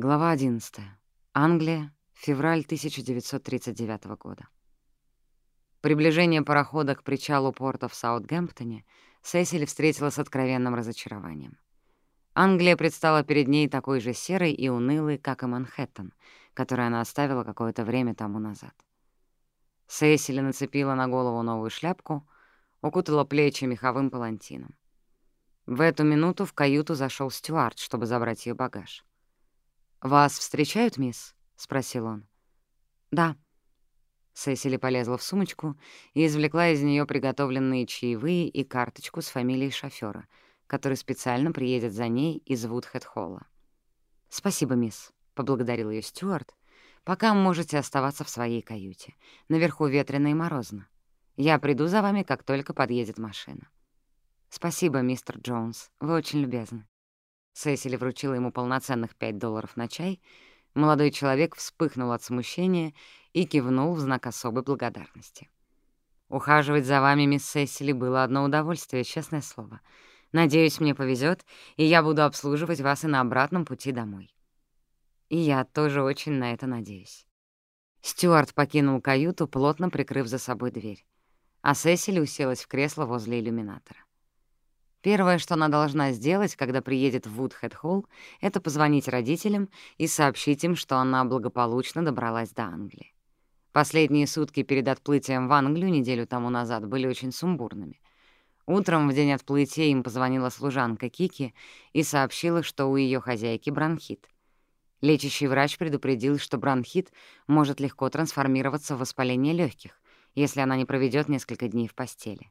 Глава 11. Англия, февраль 1939 года. Приближение парохода к причалу порта в Саутгемптоне Сесили встретила с откровенным разочарованием. Англия предстала перед ней такой же серой и унылой, как и Манхэттен, который она оставила какое-то время тому назад. Сесили нацепила на голову новую шляпку, укутала плечи меховым палантином. В эту минуту в каюту зашел стюард, чтобы забрать ее багаж. «Вас встречают, мисс?» — спросил он. «Да». Сесили полезла в сумочку и извлекла из нее приготовленные чаевые и карточку с фамилией шофера, который специально приедет за ней из Вудхэт-холла. «Спасибо, мисс», — поблагодарил ее Стюарт. «Пока можете оставаться в своей каюте. Наверху ветрено и морозно. Я приду за вами, как только подъедет машина». «Спасибо, мистер Джонс. Вы очень любезны». Сесили вручила ему полноценных пять долларов на чай. Молодой человек вспыхнул от смущения и кивнул в знак особой благодарности. «Ухаживать за вами, мисс Сесили, было одно удовольствие, честное слово. Надеюсь, мне повезет, и я буду обслуживать вас и на обратном пути домой». И я тоже очень на это надеюсь. Стюарт покинул каюту, плотно прикрыв за собой дверь, а Сесили уселась в кресло возле иллюминатора. Первое, что она должна сделать, когда приедет в Вудхед-Холл, это позвонить родителям и сообщить им, что она благополучно добралась до Англии. Последние сутки перед отплытием в Англию неделю тому назад были очень сумбурными. Утром в день отплытия им позвонила служанка Кики и сообщила, что у ее хозяйки бронхит. Лечащий врач предупредил, что бронхит может легко трансформироваться в воспаление легких, если она не проведет несколько дней в постели.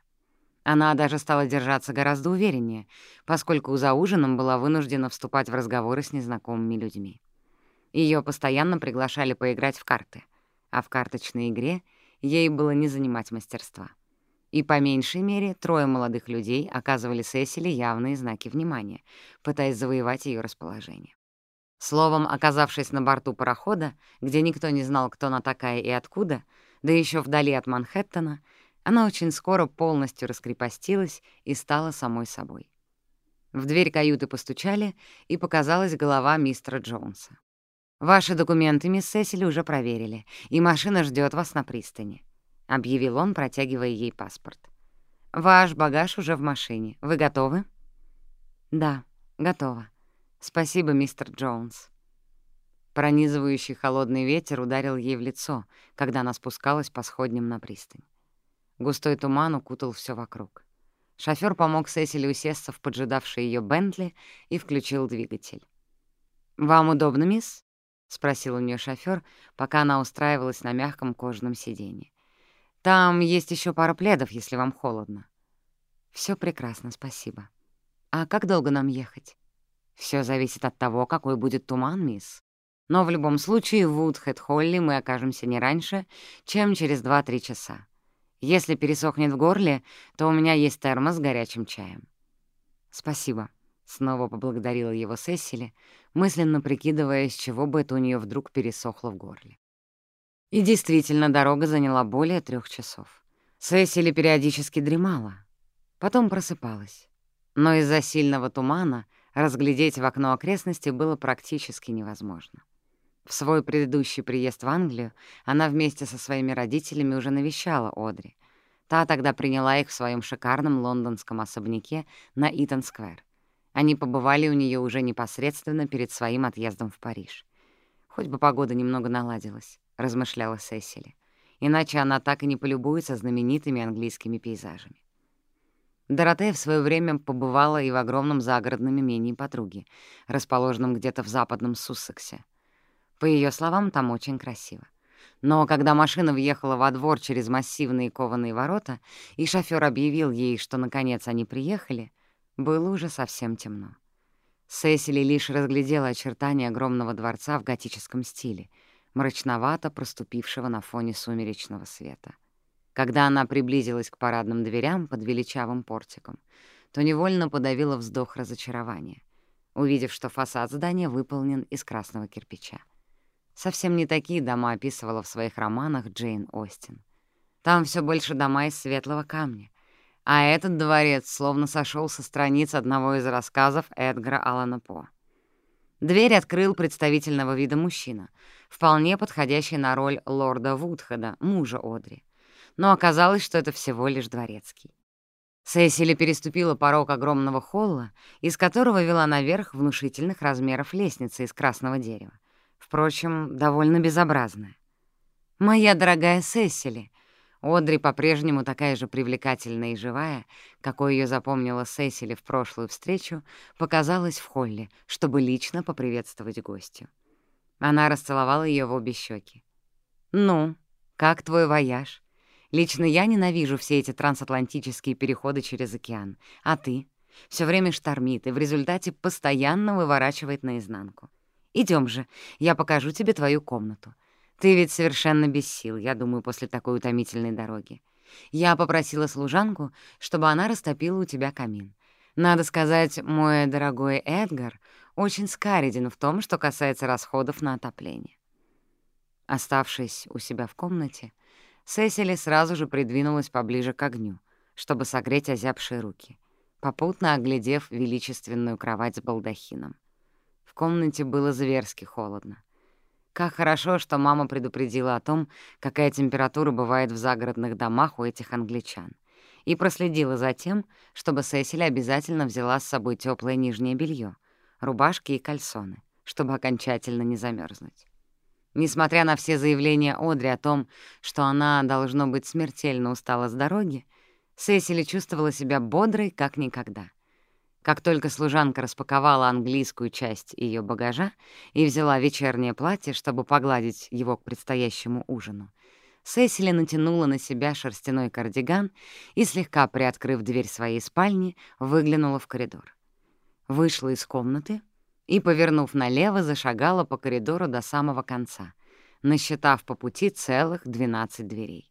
Сесили была совсем не против тоже остаться и подождать, когда Кики окончательно поправится, чтобы отправиться в плавание вместе. Но Доротея, уже успевшая согласовать все детали предстоящего визита дочери в Вудхэт-Холл, не согласилась. Кики говорит, что ей для полного выздоровления, позволяющего отправиться в дорогу, потребуется неделя. Вот и замечательно. Что мешает вам встретиться в Англии уже прямо накануне вылета самолета в Кению? А ты, Сесили, за эту неделю сможешь погостить у Одри, познакомишься с ее семьей, тем более, что, по словам самой Одри, у нее уже имеются вполне конкретные планы на тебя. В результате Сесили отбыла из Нью-Йорка в полном одиночестве. Вначале это ее изрядно напрягало и даже пугало. Но все обернулось к лучшему, и она получила огромное удовольствие от самого плавания. Она даже стала держаться гораздо увереннее, поскольку за ужином была вынуждена вступать в разговоры с незнакомыми людьми. Ее постоянно приглашали поиграть в карты, а в карточной игре ей было не занимать мастерства. И по меньшей мере трое молодых людей оказывали Сесили явные знаки внимания, пытаясь завоевать ее расположение. Словом, оказавшись на борту парохода, где никто не знал, кто она такая и откуда, да еще вдали от Манхэттена, она очень скоро полностью раскрепостилась и стала самой собой. В дверь каюты постучали, и показалась голова мистера Джонса. «Ваши документы, мисс Сесили, уже проверили, и машина ждет вас на пристани», — объявил он, протягивая ей паспорт. «Ваш багаж уже в машине. Вы готовы?» «Да, готова. Спасибо, мистер Джонс». Пронизывающий холодный ветер ударил ей в лицо, когда она спускалась по сходням на пристань. Густой туман укутал все вокруг. Шофёр помог Сесили усесться в поджидавший ее Бентли и включил двигатель. «Вам удобно, мисс?» — спросил у нее шофёр, пока она устраивалась на мягком кожаном сиденье. «Там есть еще пара пледов, если вам холодно». Все прекрасно, спасибо. А как долго нам ехать?» Все зависит от того, какой будет туман, мисс. Но в любом случае в Вудхэт-Холли мы окажемся не раньше, чем через 2-3 часа. Если пересохнет в горле, то у меня есть термос с горячим чаем». «Спасибо», — снова поблагодарила его Сесили, мысленно прикидывая, с чего бы это у нее вдруг пересохло в горле. И действительно, дорога заняла более трех часов. Сесили периодически дремала, потом просыпалась. Но из-за сильного тумана разглядеть в окно окрестности было практически невозможно. В свой предыдущий приезд в Англию она вместе со своими родителями уже навещала Одри. Та тогда приняла их в своем шикарном лондонском особняке на Итон-сквер. Они побывали у нее уже непосредственно перед своим отъездом в Париж. «Хоть бы погода немного наладилась», — размышляла Сесили. «Иначе она так и не полюбуется знаменитыми английскими пейзажами». Доротея в свое время побывала и в огромном загородном имении подруги, расположенном где-то в западном Суссексе. По ее словам, там очень красиво. Но когда машина въехала во двор через массивные кованые ворота, и шофёр объявил ей, что наконец они приехали, было уже совсем темно. Сесили лишь разглядела очертания огромного дворца в готическом стиле, мрачновато проступившего на фоне сумеречного света. Когда она приблизилась к парадным дверям под величавым портиком, то невольно подавила вздох разочарования, увидев, что фасад здания выполнен из красного кирпича. Совсем не такие дома описывала в своих романах Джейн Остин. Там все больше дома из светлого камня, а этот дворец словно сошел со страниц одного из рассказов Эдгара Аллана По. Дверь открыл представительного вида мужчина, вполне подходящий на роль лорда Вудхеда, мужа Одри но оказалось, что это всего лишь дворецкий. Сесили переступила порог огромного холла, из которого вела наверх внушительных размеров лестница из красного дерева. Впрочем, довольно безобразная. «Моя дорогая Сесили!» Одри по-прежнему такая же привлекательная и живая, какой ее запомнила Сесили в прошлую встречу, показалась в холле, чтобы лично поприветствовать гостю. Она расцеловала ее в обе щеки. «Ну, как твой вояж? Лично я ненавижу все эти трансатлантические переходы через океан. А ты? Все время штормит и в результате постоянно выворачивает наизнанку. Идем же, я покажу тебе твою комнату. Ты ведь совершенно без сил, я думаю, после такой утомительной дороги. Я попросила служанку, чтобы она растопила у тебя камин. Надо сказать, мой дорогой Эдгар очень скареден в том, что касается расходов на отопление. Оставшись у себя в комнате, Сесили сразу же придвинулась поближе к огню, чтобы согреть озябшие руки, попутно оглядев величественную кровать с балдахином. В комнате было зверски холодно. Как хорошо, что мама предупредила о том, какая температура бывает в загородных домах у этих англичан, и проследила за тем, чтобы Сесили обязательно взяла с собой теплое нижнее белье, рубашки и кальсоны, чтобы окончательно не замерзнуть. Несмотря на все заявления Одри о том, что она, должно быть, смертельно устала с дороги, Сесили чувствовала себя бодрой, как никогда. Как только служанка распаковала английскую часть ее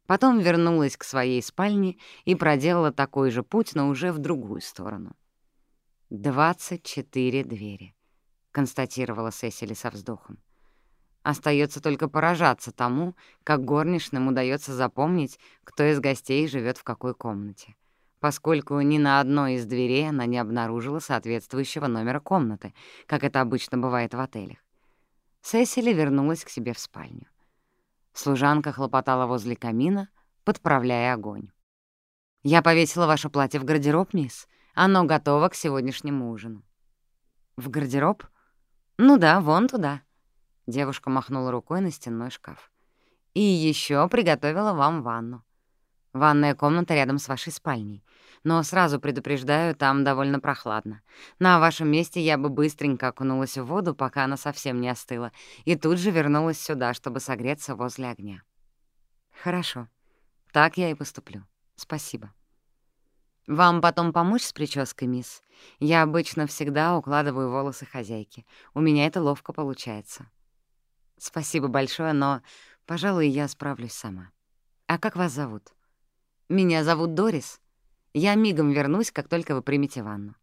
багажа и взяла вечернее платье, чтобы погладить его к предстоящему ужину, Сесили натянула на себя шерстяной кардиган и, слегка приоткрыв дверь своей спальни, выглянула в коридор. Вышла из комнаты, и, повернув налево, зашагала по коридору до самого конца, насчитав по пути целых 12 дверей. Потом вернулась к своей спальне и проделала такой же путь, но уже в другую сторону. «Двадцать четыре двери», — констатировала Сесили со вздохом. Остается только поражаться тому, как горничным удается запомнить, кто из гостей живет в какой комнате поскольку ни на одной из дверей она не обнаружила соответствующего номера комнаты, как это обычно бывает в отелях. Сесили вернулась к себе в спальню. Служанка хлопотала возле камина, подправляя огонь. «Я повесила ваше платье в гардероб, мисс. Оно готово к сегодняшнему ужину». «В гардероб?» «Ну да, вон туда». Девушка махнула рукой на стенной шкаф. «И еще приготовила вам ванну. Ванная комната рядом с вашей спальней. Но сразу предупреждаю, там довольно прохладно. На вашем месте я бы быстренько окунулась в воду, пока она совсем не остыла, и тут же вернулась сюда, чтобы согреться возле огня. Хорошо. Так я и поступлю. Спасибо. Вам потом помочь с прической, мисс? Я обычно всегда укладываю волосы хозяйки. У меня это ловко получается. Спасибо большое, но, пожалуй, я справлюсь сама. А как вас зовут? «Меня зовут Дорис. Я мигом вернусь, как только вы примете ванну».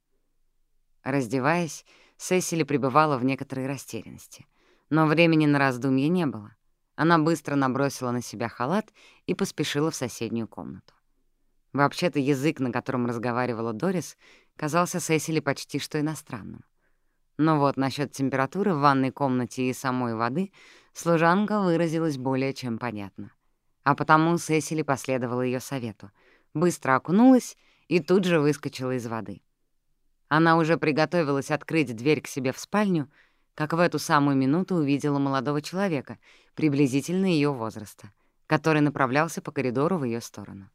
Раздеваясь, Сесили пребывала в некоторой растерянности. Но времени на раздумье не было. Она быстро набросила на себя халат и поспешила в соседнюю комнату. Вообще-то язык, на котором разговаривала Дорис, казался Сесили почти что иностранным. Но вот насчет температуры в ванной комнате и самой воды служанка выразилась более чем понятно а потому Сесили последовала ее совету, быстро окунулась и тут же выскочила из воды. Она уже приготовилась открыть дверь к себе в спальню, как в эту самую минуту увидела молодого человека, приблизительно ее возраста, который направлялся по коридору в ее сторону.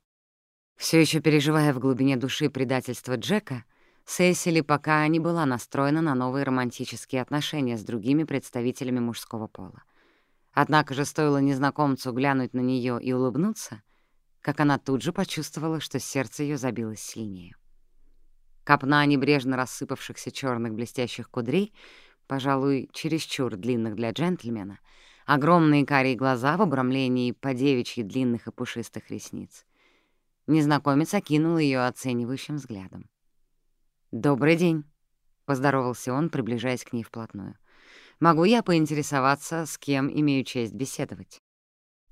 Все еще переживая в глубине души предательство Джека, Сесили пока не была настроена на новые романтические отношения с другими представителями мужского пола. Однако же стоило незнакомцу глянуть на нее и улыбнуться, как она тут же почувствовала, что сердце ее забилось сильнее. Копна небрежно рассыпавшихся черных блестящих кудрей, пожалуй, чересчур длинных для джентльмена, огромные карие глаза в обрамлении по девичьи длинных и пушистых ресниц. Незнакомец окинул ее оценивающим взглядом. «Добрый день», — поздоровался он, приближаясь к ней вплотную. «Могу я поинтересоваться, с кем имею честь беседовать?»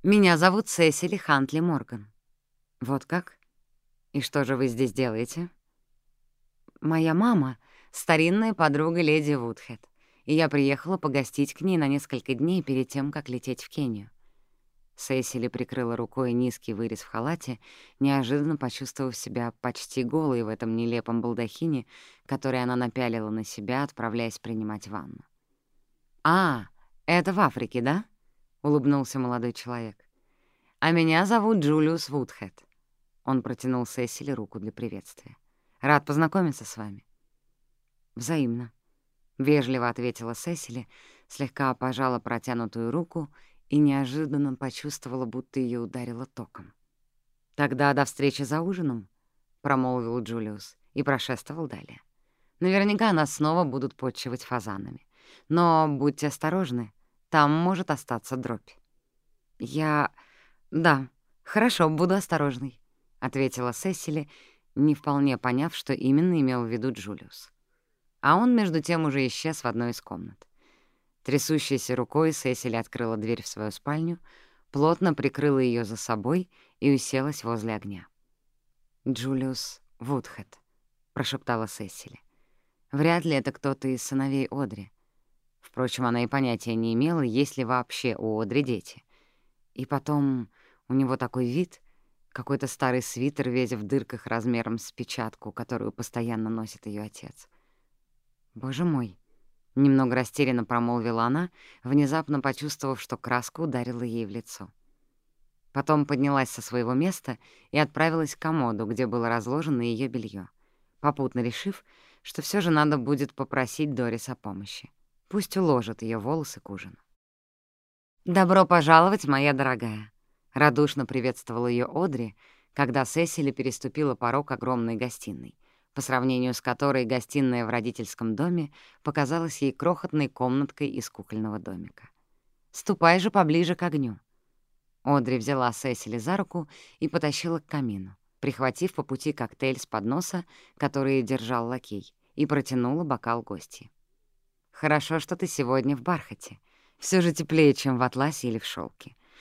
«Меня зовут Сесили Хантли Морган». «Вот как? И что же вы здесь делаете?» «Моя мама — старинная подруга леди Вудхед, и я приехала погостить к ней на несколько дней перед тем, как лететь в Кению. Сесили прикрыла рукой низкий вырез в халате, неожиданно почувствовав себя почти голой в этом нелепом балдахине, который она напялила на себя, отправляясь принимать ванну. «А, это в Африке, да?» — улыбнулся молодой человек. «А меня зовут Джулиус Вудхед». Он протянул Сесили руку для приветствия. «Рад познакомиться с вами». «Взаимно», — вежливо ответила Сесили, слегка пожала протянутую руку и неожиданно почувствовала, будто ее ударило током. «Тогда до встречи за ужином», — промолвил Джулиус и прошествовал далее. «Наверняка нас снова будут подчивать фазанами. Но будьте осторожны, там может остаться дробь». «Я... да, хорошо, буду осторожный. ответила Сесили, не вполне поняв, что именно имел в виду Джулиус. А он, между тем, уже исчез в одной из комнат. Трясущейся рукой Сесили открыла дверь в свою спальню, плотно прикрыла ее за собой и уселась возле огня. «Джулиус Вудхед», — прошептала Сесили. «Вряд ли это кто-то из сыновей Одри. Впрочем, она и понятия не имела, есть ли вообще у Одри дети. И потом у него такой вид, какой-то старый свитер весь в дырках размером с печатку, которую постоянно носит ее отец. Боже мой, Немного растерянно промолвила она, внезапно почувствовав, что краска ударила ей в лицо. Потом поднялась со своего места и отправилась к комоду, где было разложено ее белье, попутно решив, что все же надо будет попросить Дорис о помощи. Пусть уложит ее волосы к ужину. «Добро пожаловать, моя дорогая!» — радушно приветствовала ее Одри, когда Сесили переступила порог огромной гостиной по сравнению с которой гостиная в родительском доме показалась ей крохотной комнаткой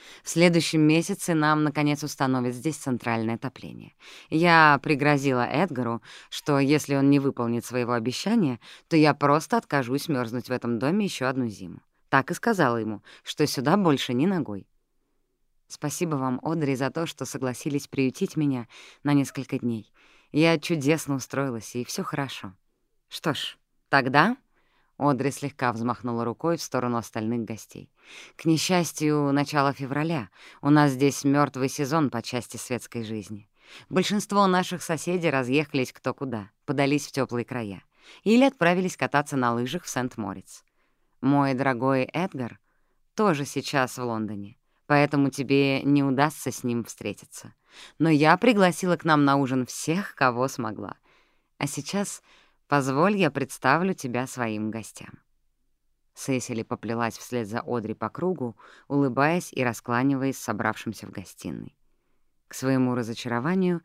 из кукольного домика. «Ступай же поближе к огню». Одри взяла Сесили за руку и потащила к камину, прихватив по пути коктейль с подноса, который держал лакей, и протянула бокал гости. «Хорошо, что ты сегодня в бархате. Все же теплее, чем в атласе или в шелке. В следующем месяце нам, наконец, установят здесь центральное отопление. Я пригрозила Эдгару, что если он не выполнит своего обещания, то я просто откажусь мерзнуть в этом доме еще одну зиму. Так и сказала ему, что сюда больше ни ногой. Спасибо вам, Одри, за то, что согласились приютить меня на несколько дней. Я чудесно устроилась, и все хорошо. Что ж, тогда Одри слегка взмахнула рукой в сторону остальных гостей. «К несчастью, начало февраля. У нас здесь мертвый сезон по части светской жизни. Большинство наших соседей разъехались кто куда, подались в теплые края. Или отправились кататься на лыжах в Сент-Мориц. Мой дорогой Эдгар тоже сейчас в Лондоне, поэтому тебе не удастся с ним встретиться. Но я пригласила к нам на ужин всех, кого смогла. А сейчас Позволь, я представлю тебя своим гостям». Сесили поплелась вслед за Одри по кругу, улыбаясь и раскланиваясь с собравшимся в гостиной. К своему разочарованию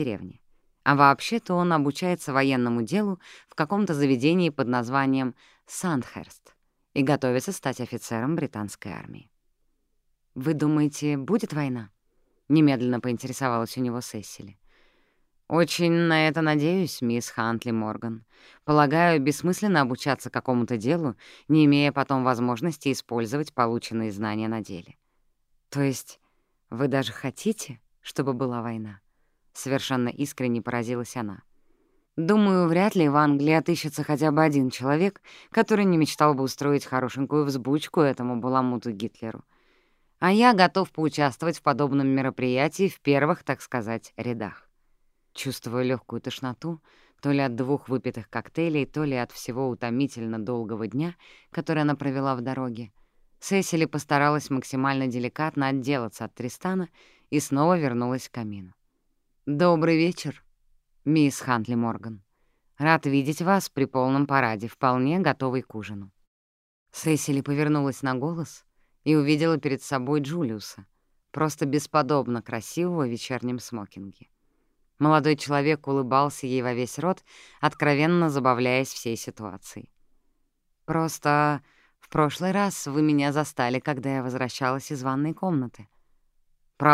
она обнаружила, что лишь сын викария Тристан, как там его по фамилии, был приблизительно одного возраста с ней. Он тут же с готовностью поведал ей, что приехал в краткосрочный отпуск навестить своих родителей, которые живут в местной деревне. А вообще-то он обучается военному делу в каком-то заведении под названием Сандхерст и готовится стать офицером британской армии. «Вы думаете, будет война?» — немедленно поинтересовалась у него Сесили. «Очень на это надеюсь, мисс Хантли Морган. Полагаю, бессмысленно обучаться какому-то делу, не имея потом возможности использовать полученные знания на деле. То есть вы даже хотите, чтобы была война?» совершенно искренне поразилась она. Думаю, вряд ли в Англии отыщется хотя бы один человек, который не мечтал бы устроить хорошенькую взбучку этому баламуту Гитлеру. А я готов поучаствовать в подобном мероприятии в первых, так сказать, рядах. Чувствуя легкую тошноту, то ли от двух выпитых коктейлей, то ли от всего утомительно долгого дня, который она провела в дороге, Сесили постаралась максимально деликатно отделаться от Тристана и снова вернулась к камину. «Добрый вечер», «Мисс Хантли Морган, рад видеть вас при полном параде, вполне готовый к ужину». Сесили повернулась на голос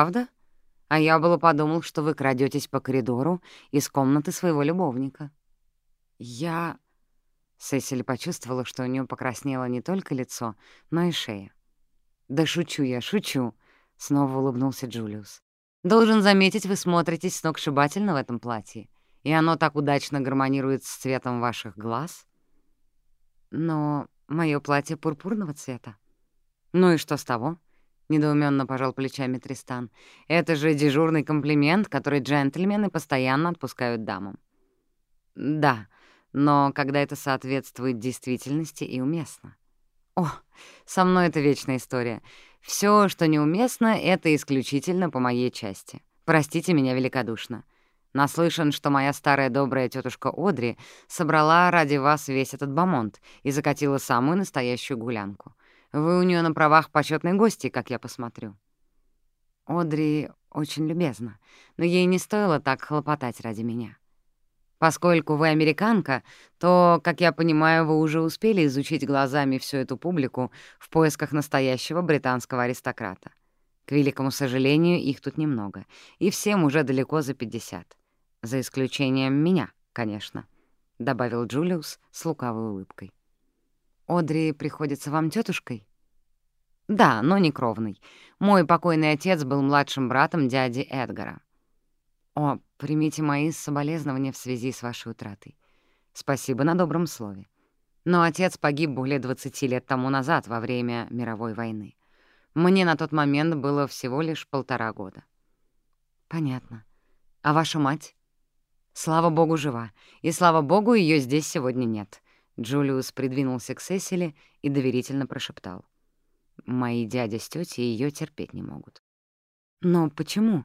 и увидела перед собой Джулиуса, просто бесподобно красивого в вечернем смокинге. Молодой человек улыбался ей во весь рот, откровенно забавляясь всей ситуацией. «Просто в прошлый раз вы меня застали, когда я возвращалась из ванной комнаты». «Правда?» А я было подумал, что вы крадетесь по коридору из комнаты своего любовника. Я... Сесили почувствовала, что у нее покраснело не только лицо, но и шея. «Да шучу я, шучу», — снова улыбнулся Джулиус. «Должен заметить, вы смотритесь сногсшибательно в этом платье, и оно так удачно гармонирует с цветом ваших глаз». «Но мое платье пурпурного цвета». «Ну и что с того?» — недоуменно пожал плечами Тристан. «Это же дежурный комплимент, который джентльмены постоянно отпускают дамам». «Да, но когда это соответствует действительности и уместно». «О, со мной это вечная история. Все, что неуместно, это исключительно по моей части. Простите меня великодушно. Наслышан, что моя старая добрая тетушка Одри собрала ради вас весь этот бамонт и закатила самую настоящую гулянку. Вы у нее на правах почетной гости, как я посмотрю». Одри очень любезна, но ей не стоило так хлопотать ради меня. Поскольку вы американка, то, как я понимаю, вы уже успели изучить глазами всю эту публику в поисках настоящего британского аристократа. К великому сожалению, их тут немного, и всем уже далеко за 50. За исключением меня, конечно, — добавил Джулиус с лукавой улыбкой. «Одри приходится вам тетушкой? «Да, но не кровный. Мой покойный отец был младшим братом дяди Эдгара». «О, примите мои соболезнования в связи с вашей утратой. Спасибо на добром слове. Но отец погиб более 20 лет тому назад, во время мировой войны. Мне на тот момент было всего лишь полтора года». «Понятно. А ваша мать?» «Слава богу, жива. И слава богу, ее здесь сегодня нет. Джулиус придвинулся к Сесили и доверительно прошептал. «Мои дядя с тетей ее терпеть не могут». «Но почему?»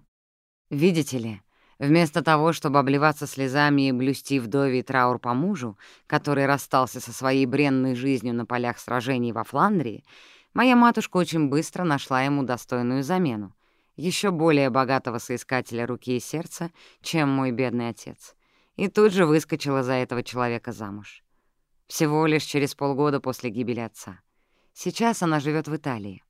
«Видите ли, вместо того, чтобы обливаться слезами и блюсти вдовий траур по мужу, который расстался со своей бренной жизнью на полях сражений во Фландрии, моя матушка очень быстро нашла ему достойную замену, еще более богатого соискателя руки и сердца, чем мой бедный отец, и тут же выскочила за этого человека замуж. Всего лишь через полгода после гибели отца. Сейчас она живет в Италии.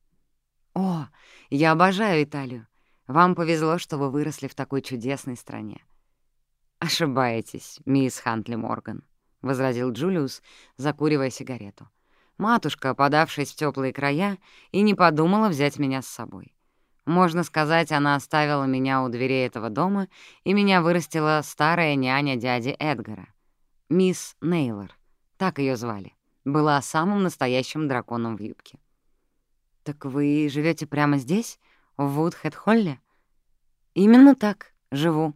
О, я обожаю Италию. Вам повезло, что вы выросли в такой чудесной стране. Ошибаетесь, мисс Хантли Морган, — возразил Джулиус, закуривая сигарету. Матушка, подавшись в теплые края, и не подумала взять меня с собой. Можно сказать, она оставила меня у дверей этого дома, и меня вырастила старая няня дяди Эдгара, мисс Нейлор. Так ее звали. Была самым настоящим драконом в юбке. «Так вы живете прямо здесь, в Вудхэт-Холле?» «Именно так, живу.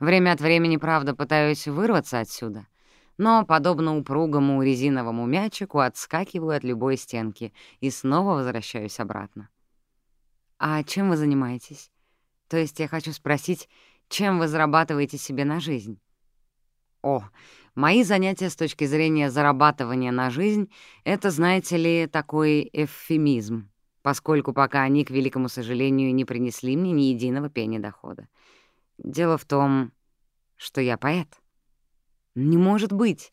Время от времени, правда, пытаюсь вырваться отсюда, но, подобно упругому резиновому мячику, отскакиваю от любой стенки и снова возвращаюсь обратно». «А чем вы занимаетесь? То есть я хочу спросить, чем вы зарабатываете себе на жизнь?» «О, Мои занятия с точки зрения зарабатывания на жизнь — это, знаете ли, такой эвфемизм, поскольку пока они, к великому сожалению, не принесли мне ни единого пени дохода. Дело в том, что я поэт. Не может быть.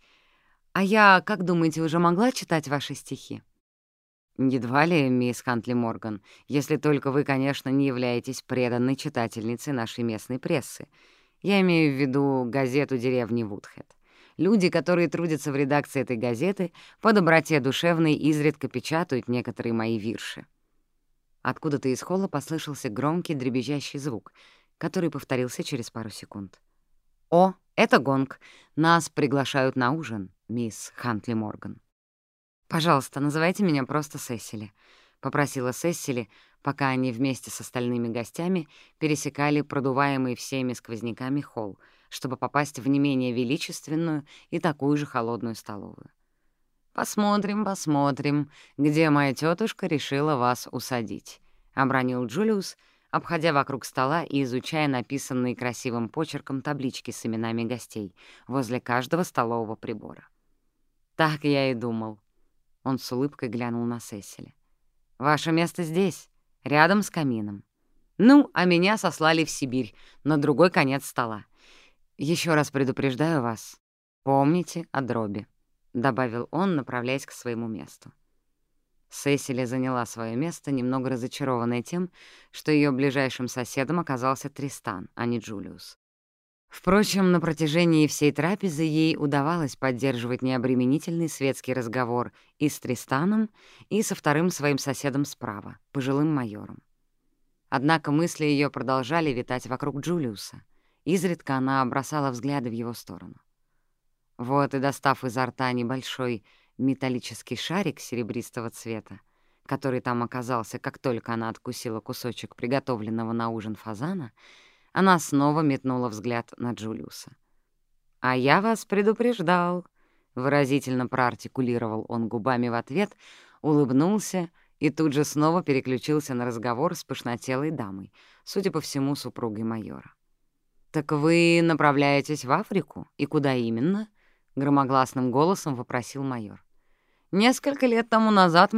А я, как думаете, уже могла читать ваши стихи? Едва ли, мисс Хантли Морган, если только вы, конечно, не являетесь преданной читательницей нашей местной прессы. Я имею в виду газету деревни Вудхэт. Люди, которые трудятся в редакции этой газеты, по доброте душевной изредка печатают некоторые мои вирши. Откуда-то из холла послышался громкий дребезжащий звук, который повторился через пару секунд. «О, это гонг. Нас приглашают на ужин, мисс Хантли Морган». «Пожалуйста, называйте меня просто Сесили», — попросила Сесили, пока они вместе с остальными гостями пересекали продуваемый всеми сквозняками холл, чтобы попасть в не менее величественную и такую же холодную столовую. «Посмотрим, посмотрим, где моя тетушка решила вас усадить», — обронил Джулиус, обходя вокруг стола и изучая написанные красивым почерком таблички с именами гостей возле каждого столового прибора. «Так я и думал». Он с улыбкой глянул на Сесили. «Ваше место здесь, рядом с камином. Ну, а меня сослали в Сибирь, на другой конец стола. Еще раз предупреждаю вас, помните о дроби». — добавил он, направляясь к своему месту. Сесили заняла свое место, немного разочарованная тем, что ее ближайшим соседом оказался Тристан, а не Джулиус. Впрочем, на протяжении всей трапезы ей удавалось поддерживать необременительный светский разговор и с Тристаном, и со вторым своим соседом справа, пожилым майором. Однако мысли ее продолжали витать вокруг Джулиуса. Изредка она бросала взгляды в его сторону. Вот и достав изо рта небольшой металлический шарик серебристого цвета, который там оказался, как только она откусила кусочек приготовленного на ужин фазана, она снова метнула взгляд на Джулиуса. «А я вас предупреждал», — выразительно проартикулировал он губами в ответ, улыбнулся и тут же снова переключился на разговор с пышнотелой дамой, судя по всему, супругой майора. «Так вы направляетесь в Африку? И куда именно?» — громогласным голосом вопросил майор. «Несколько лет тому назад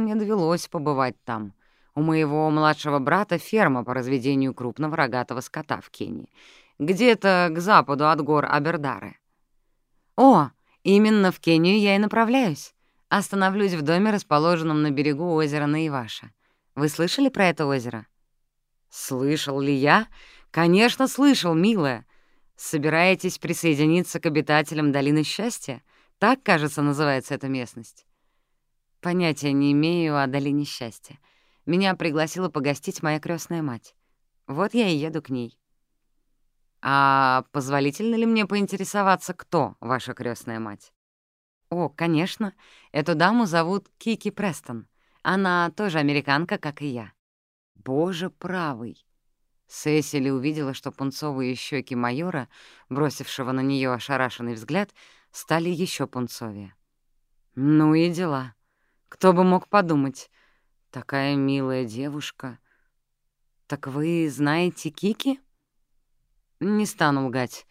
мне довелось побывать там. У моего младшего брата ферма по разведению крупного рогатого скота в Кении, где-то к западу от гор Абердары. О, именно в Кению я и направляюсь. Остановлюсь в доме, расположенном на берегу озера Наиваша. Вы слышали про это озеро?» «Слышал ли я? Конечно, слышал, милая. Собираетесь присоединиться к обитателям Долины Счастья? Так, кажется, называется эта местность. Понятия не имею о Долине Счастья. Меня пригласила погостить моя крестная мать. Вот я и еду к ней. А позволительно ли мне поинтересоваться, кто ваша крестная мать? О, конечно. Эту даму зовут Кики Престон. Она тоже американка, как и я. Боже правый! Сесили увидела, что пунцовые щеки майора, бросившего на нее ошарашенный взгляд, стали еще пунцовее. Ну и дела. Кто бы мог подумать, Такая милая девушка. Так вы знаете Кики?» «Не стану лгать.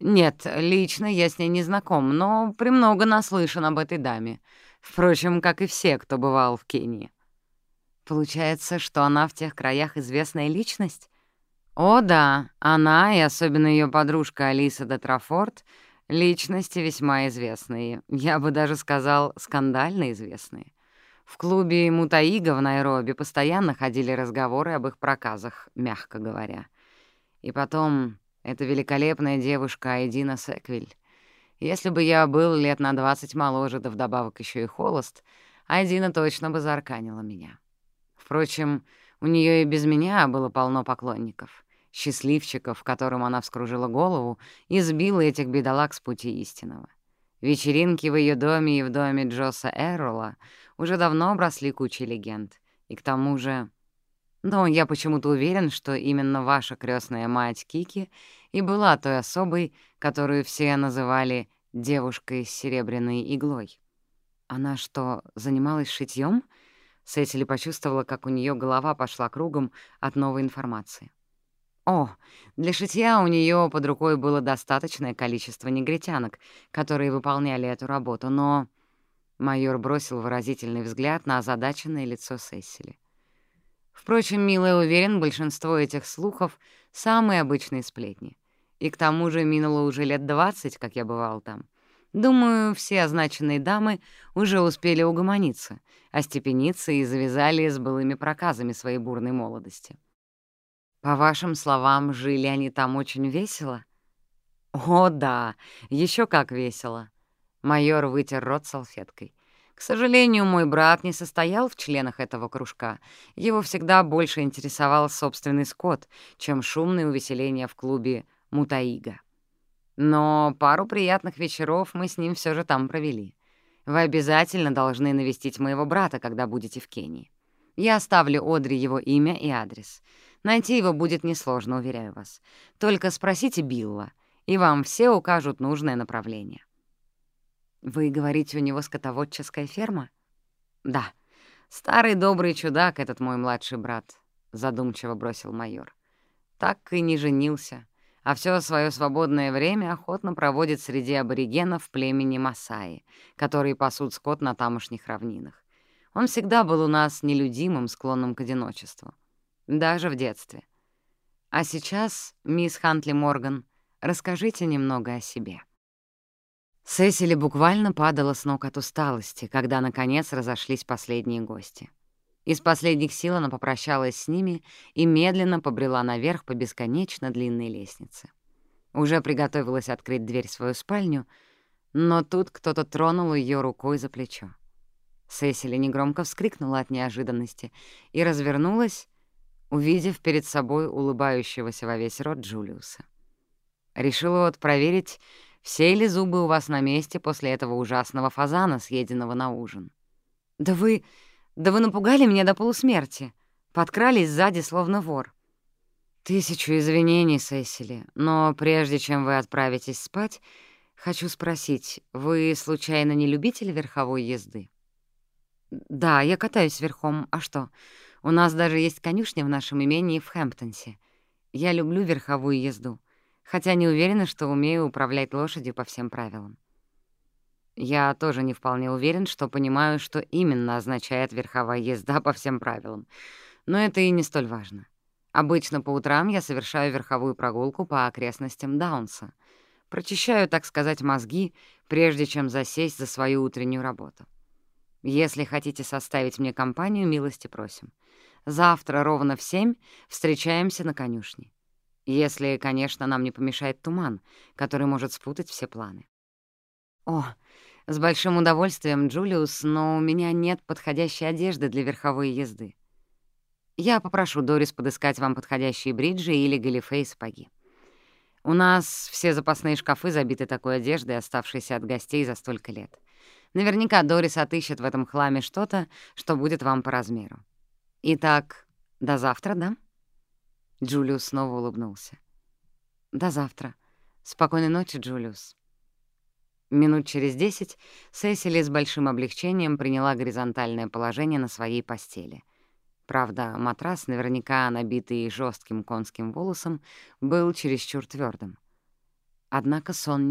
Нет, лично я с ней не знаком, но премного наслышан об этой даме. Впрочем, как и все, кто бывал в Кении. Получается, что она в тех краях известная личность?» О да, она и особенно ее подружка Алиса де Трафорд — личности весьма известные, я бы даже сказал, скандально известные. В клубе Мутаига в Найроби постоянно ходили разговоры об их проказах, мягко говоря. И потом, эта великолепная девушка Айдина Секвиль. Если бы я был лет на двадцать моложе, да вдобавок еще и холост, Айдина точно бы зарканила меня. Впрочем, у нее и без меня было полно поклонников счастливчиков, которым она вскружила голову и сбила этих бедолаг с пути истинного. Вечеринки в ее доме и в доме Джоса Эррола уже давно обросли кучей легенд. И к тому же... Но я почему-то уверен, что именно ваша крестная мать Кики и была той особой, которую все называли «девушкой с серебряной иглой». Она что, занималась шитьем? Сесили почувствовала, как у нее голова пошла кругом от новой информации. О, для шитья у нее под рукой было достаточное количество негритянок, которые выполняли эту работу, но... Майор бросил выразительный взгляд на озадаченное лицо Сесили. Впрочем, милая уверен, большинство этих слухов — самые обычные сплетни. И к тому же минуло уже лет двадцать, как я бывал там. Думаю, все означенные дамы уже успели угомониться, остепениться и завязали с былыми проказами своей бурной молодости. По вашим словам, жили они там очень весело? О, да, еще как весело. Майор вытер рот салфеткой. К сожалению, мой брат не состоял в членах этого кружка. Его всегда больше интересовал собственный скот, чем шумные увеселения в клубе «Мутаига». Но пару приятных вечеров мы с ним все же там провели. Вы обязательно должны навестить моего брата, когда будете в Кении. Я оставлю Одри его имя и адрес. Найти его будет несложно, уверяю вас. Только спросите Билла, и вам все укажут нужное направление. «Вы говорите, у него скотоводческая ферма?» «Да. Старый добрый чудак этот мой младший брат», — задумчиво бросил майор. «Так и не женился, а все свое свободное время охотно проводит среди аборигенов племени Масаи, которые пасут скот на тамошних равнинах. Он всегда был у нас нелюдимым, склонным к одиночеству. Даже в детстве. А сейчас, мисс Хантли Морган, расскажите немного о себе». Сесили буквально падала с ног от усталости, когда, наконец, разошлись последние гости. Из последних сил она попрощалась с ними и медленно побрела наверх по бесконечно длинной лестнице. Уже приготовилась открыть дверь в свою спальню, но тут кто-то тронул ее рукой за плечо. Сесили негромко вскрикнула от неожиданности и развернулась, увидев перед собой улыбающегося во весь рот Джулиуса. Решила вот проверить, все ли зубы у вас на месте после этого ужасного фазана, съеденного на ужин? Да вы... да вы напугали меня до полусмерти. Подкрались сзади, словно вор. Тысячу извинений, Сесили, но прежде чем вы отправитесь спать, хочу спросить, вы случайно не любитель верховой езды? Да, я катаюсь верхом. А что? У нас даже есть конюшня в нашем имении в Хэмптонсе. Я люблю верховую езду Хотя не уверена, что умею управлять лошадью по всем правилам. Я тоже не вполне уверен, что понимаю, что именно означает верховая езда по всем правилам. Но это и не столь важно. Обычно по утрам я совершаю верховую прогулку по окрестностям Даунса. Прочищаю, так сказать, мозги, прежде чем засесть за свою утреннюю работу. Если хотите составить мне компанию, милости просим. Завтра ровно в семь встречаемся на конюшне. Если, конечно, нам не помешает туман, который может спутать все планы. О, с большим удовольствием, Джулиус, но у меня нет подходящей одежды для верховой езды. Я попрошу Дорис подыскать вам подходящие бриджи или галифе и сапоги. У нас все запасные шкафы забиты такой одеждой, оставшейся от гостей за столько лет. Наверняка Дорис отыщет в этом хламе что-то, что будет вам по размеру. Итак, до завтра, да? Джулиус снова улыбнулся. «До завтра. Спокойной ночи, Джулиус». Минут через десять Сесили с большим облегчением приняла горизонтальное положение на своей постели. Правда, матрас, наверняка набитый жестким конским волосом, был чересчур твердым. Однако сон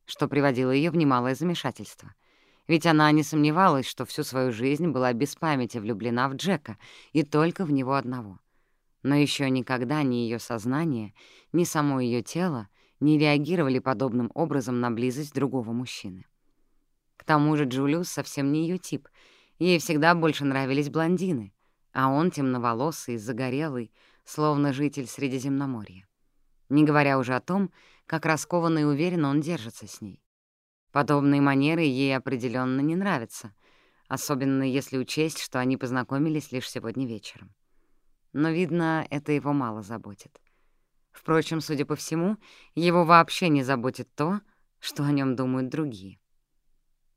не шел к ней. Более того, всякий раз, когда Сесили возвращалась мыслями к Джулиусу, сердце ее начинало учащенно биться что приводило ее в немалое замешательство. Ведь она не сомневалась, что всю свою жизнь была без памяти влюблена в Джека и только в него одного. Но еще никогда ни ее сознание, ни само ее тело не реагировали подобным образом на близость другого мужчины. К тому же Джулиус совсем не ее тип. Ей всегда больше нравились блондины, а он темноволосый, загорелый, словно житель Средиземноморья. Не говоря уже о том, как раскованно и уверенно он держится с ней. Подобные манеры ей определенно не нравятся, особенно если учесть, что они познакомились лишь сегодня вечером. Но, видно, это его мало заботит. Впрочем, судя по всему, его вообще не заботит то, что о нем думают другие.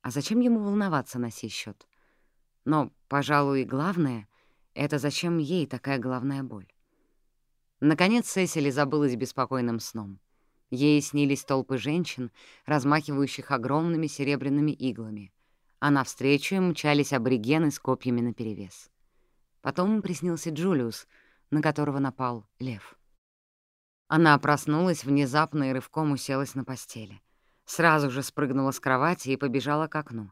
А зачем ему волноваться на сей счет? Но, пожалуй, главное — это зачем ей такая головная боль? Наконец Сесили забылась беспокойным сном. Ей снились толпы женщин, размахивающих огромными серебряными иглами, а навстречу им мчались аборигены с копьями наперевес. Потом приснился Джулиус, на которого напал лев. Она проснулась внезапно и рывком уселась на постели. Сразу же спрыгнула с кровати и побежала к окну.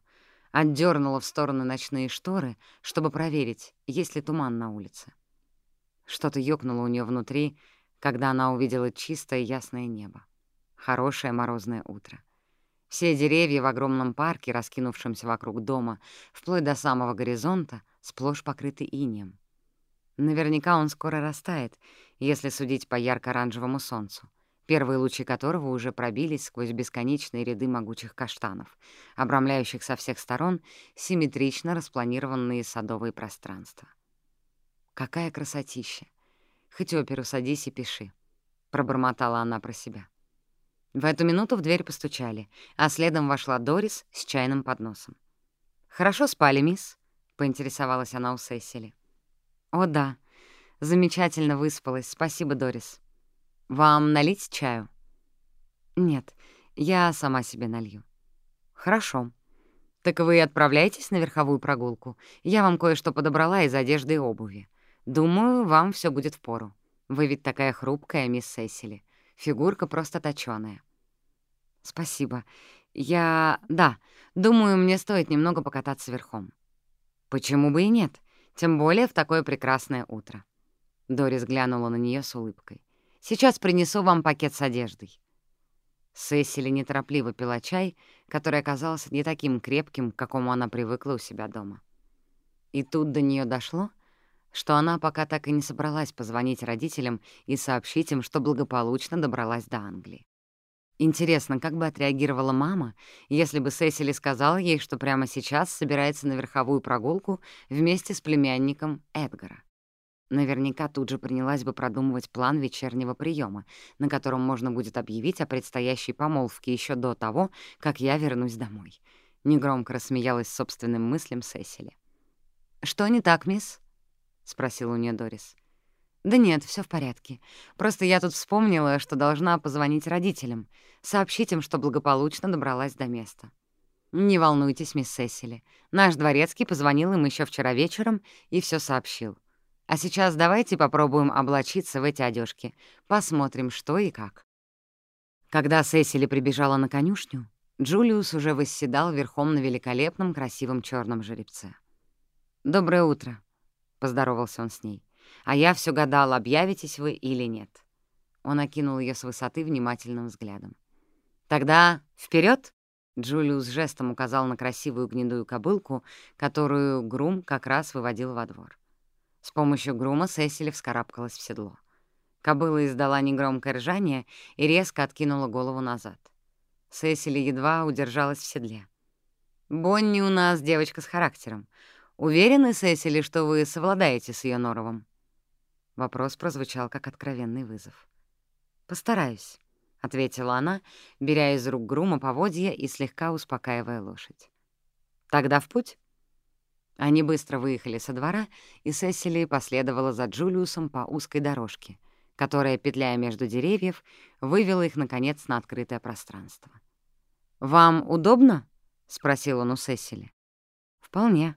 Отдернула в сторону ночные шторы, чтобы проверить, есть ли туман на улице. Что-то ёкнуло у нее внутри, когда она увидела чистое ясное небо. Хорошее морозное утро. Все деревья в огромном парке, раскинувшемся вокруг дома, вплоть до самого горизонта, сплошь покрыты инеем. Наверняка он скоро растает, если судить по ярко-оранжевому солнцу, первые лучи которого уже пробились сквозь бесконечные ряды могучих каштанов, обрамляющих со всех сторон симметрично распланированные садовые пространства. «Какая красотища! Хоть Хотел переусадить и пиши. Пробормотала она про себя. В эту минуту в дверь постучали, а следом вошла Дорис с чайным подносом. «Хорошо спали, мисс?» — поинтересовалась она у Сесили. «О, да. Замечательно выспалась. Спасибо, Дорис. Вам налить чаю?» «Нет, я сама себе налью». «Хорошо. Так вы отправляетесь на верховую прогулку. Я вам кое-что подобрала из одежды и обуви. Думаю, вам все будет впору. Вы ведь такая хрупкая, мисс Сесили. Фигурка просто точёная». «Спасибо. Я... да, думаю, мне стоит немного покататься верхом». «Почему бы и нет? Тем более в такое прекрасное утро». Дорис глянула на нее с улыбкой. «Сейчас принесу вам пакет с одеждой». Сесили неторопливо пила чай, который оказался не таким крепким, к какому она привыкла у себя дома. И тут до нее дошло, что она пока так и не собралась позвонить родителям и сообщить им, что благополучно добралась до Англии. Интересно, как бы отреагировала мама, если бы Сесили сказала ей, что прямо сейчас собирается на верховую прогулку вместе с племянником Эдгара. Наверняка тут же принялась бы продумывать план вечернего приема, на котором можно будет объявить о предстоящей помолвке еще до того, как я вернусь домой. Негромко рассмеялась собственным мыслям Сесили. «Что не так, мисс?» — спросила у нее Дорис. «Да нет, все в порядке. Просто я тут вспомнила, что должна позвонить родителям, сообщить им, что благополучно добралась до места». «Не волнуйтесь, мисс Сесили. Наш дворецкий позвонил им еще вчера вечером и все сообщил. А сейчас давайте попробуем облачиться в эти одежки. Посмотрим, что и как». Когда Сесили прибежала на конюшню, Джулиус уже восседал верхом на великолепном красивом черном жеребце. «Доброе утро», — поздоровался он с ней. А я все гадал, объявитесь вы или нет. Он окинул ее с высоты внимательным взглядом. «Тогда вперед! Джулиус жестом указал на красивую гнедую кобылку, которую грум как раз выводил во двор. С помощью грума Сесили вскарабкалась в седло. Кобыла издала негромкое ржание и резко откинула голову назад. Сесили едва удержалась в седле. «Бонни у нас девочка с характером. Уверены, Сесили, что вы совладаете с ее норовом?» Вопрос прозвучал как откровенный вызов. «Постараюсь», — ответила она, беря из рук грума поводья и слегка успокаивая лошадь. «Тогда в путь?» Они быстро выехали со двора, и Сесили последовала за Джулиусом по узкой дорожке, которая, петляя между деревьев, вывела их, наконец, на открытое пространство. «Вам удобно?» — спросил он у Сесили. «Вполне»,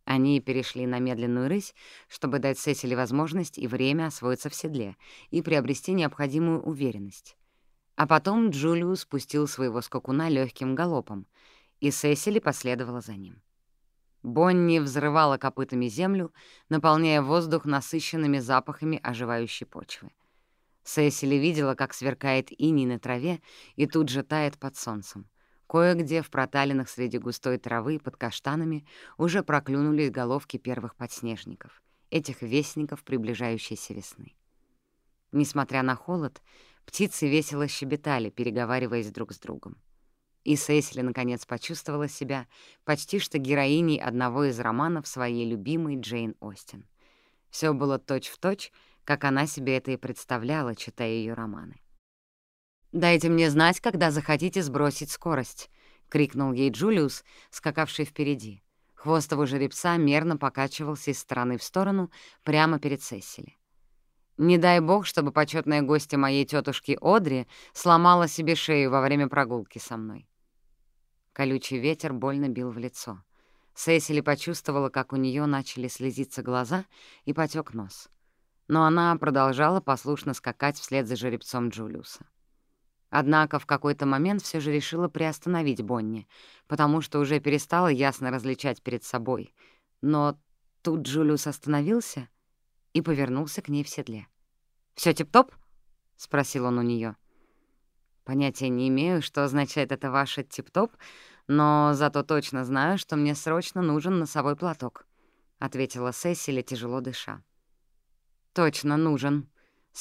Но если вы не возражаете, я бы предпочла для начала более медленный темп. Конечно, конечно, никаких возражений. Вначале мы предпримем небольшую прогулку легким галопом вокруг парка, а потом отправимся лицезреть окрестности Даунса. Джулиус махнул в сторону бескрайних полей, простиравшихся вплоть до самого горизонта. Здесь очень красиво. Дух захватывает от окружающих пейзажей. Они перешли на медленную рысь, чтобы дать Сесили возможность и время освоиться в седле и приобрести необходимую уверенность. А потом Джулиус спустил своего скакуна легким галопом, и Сесили последовала за ним. Бонни взрывала копытами землю, наполняя воздух насыщенными запахами оживающей почвы. Сесили видела, как сверкает иней на траве и тут же тает под солнцем. Кое-где в проталинах среди густой травы под каштанами уже проклюнулись головки первых подснежников, этих вестников приближающейся весны. Несмотря на холод, птицы весело щебетали, переговариваясь друг с другом. И Сесили наконец почувствовала себя почти что героиней одного из романов своей любимой Джейн Остин. Все было точь-в-точь, точь, как она себе это и представляла, читая ее романы. «Дайте мне знать, когда захотите сбросить скорость», — крикнул ей Джулиус, скакавший впереди. Хвост его жеребца мерно покачивался из стороны в сторону прямо перед Сесили. «Не дай бог, чтобы почетная гостья моей тетушки Одри сломала себе шею во время прогулки со мной». Колючий ветер больно бил в лицо. Сесили почувствовала, как у нее начали слезиться глаза и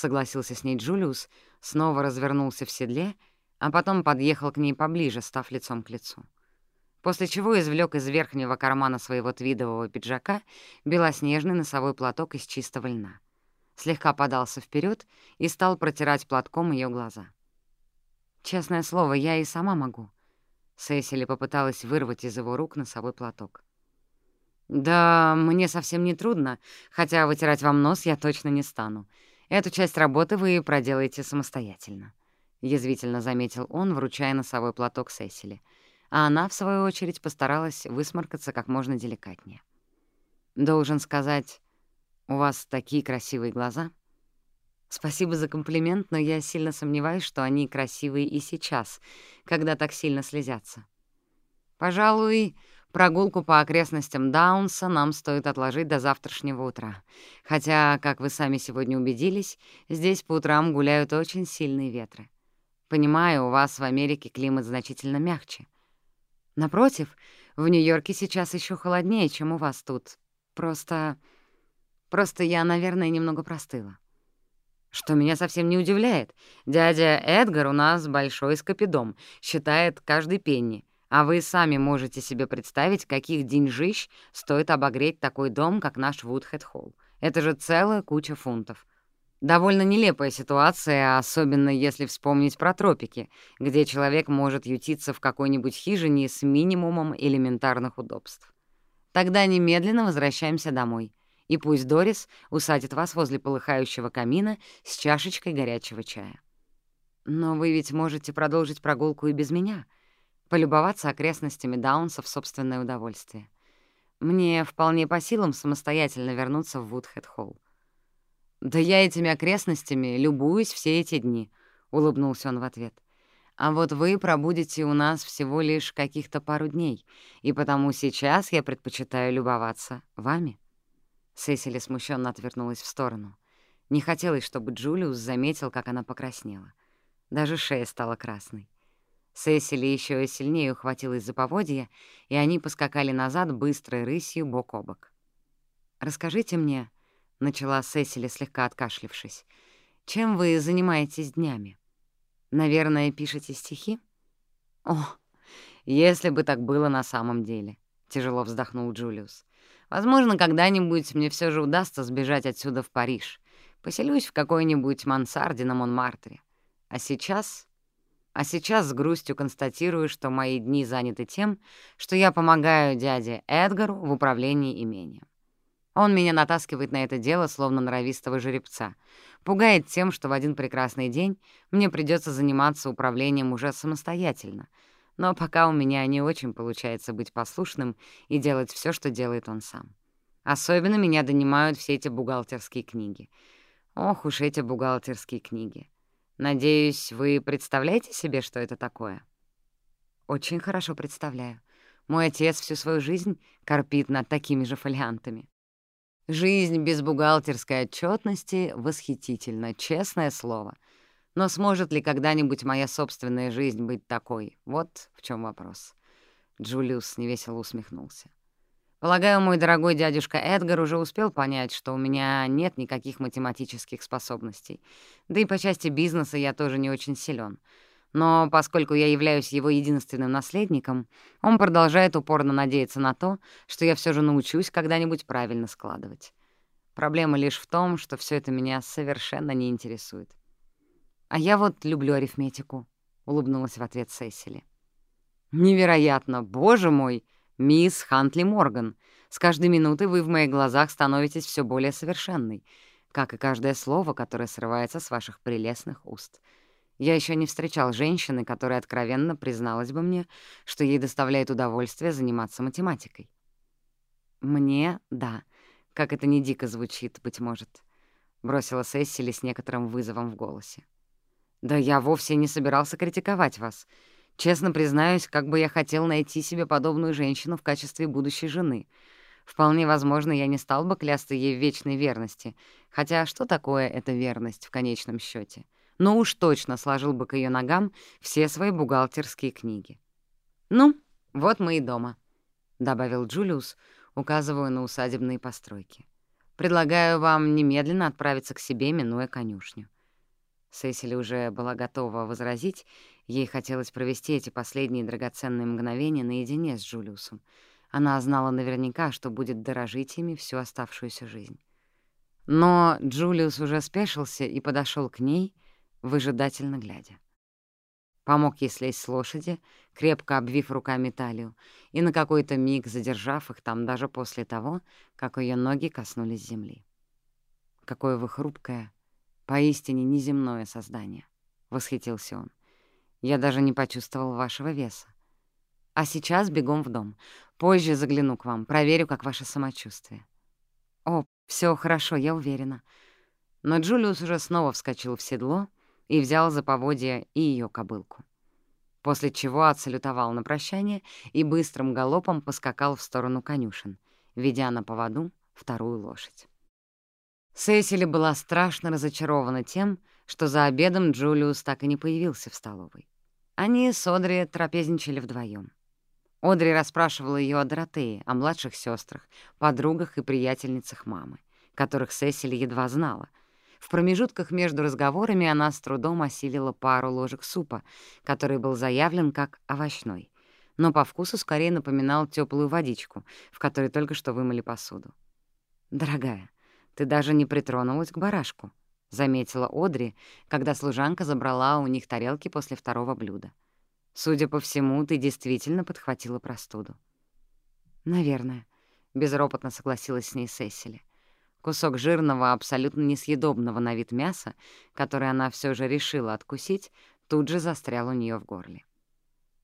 потек нос. но она продолжала послушно скакать вслед за жеребцом Джулиуса. Однако в какой-то момент все же решила приостановить Бонни, потому что уже перестала ясно различать перед собой. Но тут Джулиус остановился и повернулся к ней в седле. Все тип-топ?» — спросил он у нее. «Понятия не имею, что означает это ваше тип-топ, но зато точно знаю, что мне срочно нужен носовой платок», — ответила Сесили, тяжело дыша. «Точно нужен», — согласился с ней Джулиус, снова развернулся в седле, а потом подъехал к ней поближе, став лицом к лицу. После чего извлек из верхнего кармана своего твидового пиджака белоснежный носовой платок из чистого льна. Слегка подался вперед и стал протирать платком ее глаза. «Честное слово, я и сама могу». Сесили попыталась вырвать из его рук носовой платок. «Да, мне совсем не трудно, хотя вытирать вам нос я точно не стану. Эту часть работы вы проделаете самостоятельно», — язвительно заметил он, вручая носовой платок Сесили. А она, в свою очередь, постаралась высморкаться как можно деликатнее. «Должен сказать, у вас такие красивые глаза». «Спасибо за комплимент, но я сильно сомневаюсь, что они красивые и сейчас, когда так сильно слезятся. Пожалуй, Прогулку по окрестностям Даунса нам стоит отложить до завтрашнего утра. Хотя, как вы сами сегодня убедились, здесь по утрам гуляют очень сильные ветры. Понимаю, у вас в Америке климат значительно мягче. Напротив, в Нью-Йорке сейчас еще холоднее, чем у вас тут. Просто... Просто я, наверное, немного простыла. Что меня совсем не удивляет. Дядя Эдгар у нас большой скопидом, считает каждый пенни. А вы сами можете себе представить, каких деньжищ стоит обогреть такой дом, как наш Вудхед-Холл. Это же целая куча фунтов. Довольно нелепая ситуация, особенно если вспомнить про тропики, где человек может ютиться в какой-нибудь хижине с минимумом элементарных удобств. Тогда немедленно возвращаемся домой. И пусть Дорис усадит вас возле полыхающего камина с чашечкой горячего чая. Но вы ведь можете продолжить прогулку и без меня — полюбоваться окрестностями Даунса в собственное удовольствие. Мне вполне по силам самостоятельно вернуться в Вудхед-Холл. «Да я этими окрестностями любуюсь все эти дни», — улыбнулся он в ответ. «А вот вы пробудете у нас всего лишь каких-то пару дней, и потому сейчас я предпочитаю любоваться вами». Сесили смущенно отвернулась в сторону. Не хотелось, чтобы Джулиус заметил, как она покраснела. Даже шея стала красной. Сесили еще сильнее ухватилась за поводья, и они поскакали назад быстрой рысью бок о бок. «Расскажите мне», — начала Сесили, слегка откашлившись, «чем вы занимаетесь днями? Наверное, пишете стихи?» «О, если бы так было на самом деле», — тяжело вздохнул Джулиус. «Возможно, когда-нибудь мне все же удастся сбежать отсюда в Париж. Поселюсь в какой-нибудь мансарде на Монмартре. А сейчас а сейчас с грустью констатирую, что мои дни заняты тем, что я помогаю дяде Эдгару в управлении имением. Он меня натаскивает на это дело, словно норовистого жеребца, пугает тем, что в один прекрасный день мне придется заниматься управлением уже самостоятельно, но пока у меня не очень получается быть послушным и делать все, что делает он сам. Особенно меня донимают все эти бухгалтерские книги. Ох уж эти бухгалтерские книги. Надеюсь, вы представляете себе, что это такое? Очень хорошо представляю. Мой отец всю свою жизнь корпит над такими же фолиантами. Жизнь без бухгалтерской отчетности восхитительна, честное слово. Но сможет ли когда-нибудь моя собственная жизнь быть такой? Вот в чем вопрос. Джулиус невесело усмехнулся. Полагаю, мой дорогой дядюшка Эдгар уже успел понять, что у меня нет никаких математических способностей. Да и по части бизнеса я тоже не очень силен. Но поскольку я являюсь его единственным наследником, он продолжает упорно надеяться на то, что я все же научусь когда-нибудь правильно складывать. Проблема лишь в том, что все это меня совершенно не интересует. «А я вот люблю арифметику», — улыбнулась в ответ Сесили. «Невероятно! Боже мой!» «Мисс Хантли Морган, с каждой минутой вы в моих глазах становитесь все более совершенной, как и каждое слово, которое срывается с ваших прелестных уст. Я еще не встречал женщины, которая откровенно призналась бы мне, что ей доставляет удовольствие заниматься математикой. Мне — да, как это не дико звучит, быть может. — бросила Сессили с некоторым вызовом в голосе. «Да я вовсе не собирался критиковать вас. Честно признаюсь, как бы я хотел найти себе подобную женщину в качестве будущей жены. Вполне возможно, я не стал бы клясться ей в вечной верности. Хотя что такое эта верность в конечном счете? Но уж точно сложил бы к ее ногам все свои бухгалтерские книги. «Ну, вот мы и дома», — добавил Джулиус, указывая на усадебные постройки. «Предлагаю вам немедленно отправиться к себе, минуя конюшню». Сесили уже была готова возразить, ей хотелось провести эти последние драгоценные мгновения наедине с Джулиусом. Она знала наверняка, что будет дорожить ими всю оставшуюся жизнь. Но Джулиус уже спешился и подошел к ней, выжидательно глядя. Помог ей слезть с лошади, крепко обвив руками талию, и на какой-то миг задержав их там даже после того, как ее ноги коснулись земли. «Какое вы хрупкое, поистине неземное создание!» — восхитился он. «Я даже не почувствовал вашего веса. А сейчас бегом в дом. Позже загляну к вам, проверю, как ваше самочувствие». «О, все хорошо, я уверена». Но Джулиус уже снова вскочил в седло — и взял за поводья и ее кобылку. После чего отсалютовал на прощание и быстрым галопом поскакал в сторону конюшен, ведя на поводу вторую лошадь. Сесили была страшно разочарована тем, что за обедом Джулиус так и не появился в столовой. Они с Одри трапезничали вдвоем. Одри расспрашивала ее о Доротее, о младших сестрах, подругах и приятельницах мамы, которых Сесили едва знала — в промежутках между разговорами она с трудом осилила пару ложек супа, который был заявлен как овощной, но по вкусу скорее напоминал теплую водичку, в которой только что вымыли посуду. «Дорогая, ты даже не притронулась к барашку», — заметила Одри, когда служанка забрала у них тарелки после второго блюда. «Судя по всему, ты действительно подхватила простуду». «Наверное», — безропотно согласилась с ней Сесили. Кусок жирного, абсолютно несъедобного на вид мяса, который она все же решила откусить, тут же застрял у нее в горле.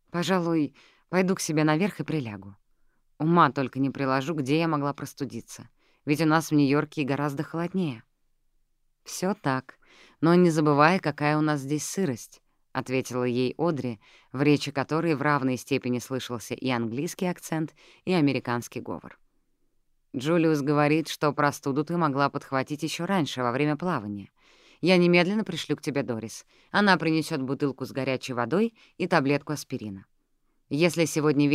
«Пожалуй, пойду к себе наверх и прилягу. Ума только не приложу, где я могла простудиться, ведь у нас в Нью-Йорке гораздо холоднее». Все так, но не забывай, какая у нас здесь сырость», — ответила ей Одри, в речи которой в равной степени слышался и английский акцент, и американский говор. Джулиус говорит, что простуду ты могла подхватить еще раньше, во время плавания. Я немедленно пришлю к тебе Дорис. Она принесет бутылку с горячей водой и таблетку аспирина. Если сегодня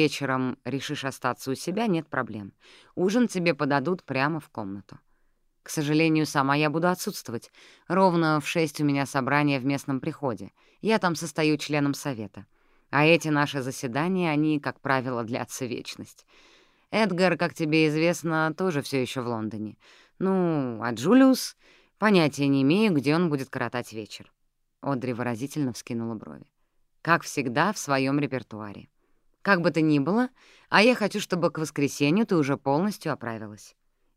вечером решишь остаться у себя, нет проблем. Ужин тебе подадут прямо в комнату. К сожалению, сама я буду отсутствовать. Ровно в шесть у меня собрание в местном приходе. Я там состою членом совета. А эти наши заседания, они, как правило, длятся вечность. Эдгар, как тебе известно, тоже все еще в Лондоне. Ну, а Джулиус... Понятия не имею, где он будет коротать вечер. Одри выразительно вскинула брови. Как всегда, в своем репертуаре. Как бы то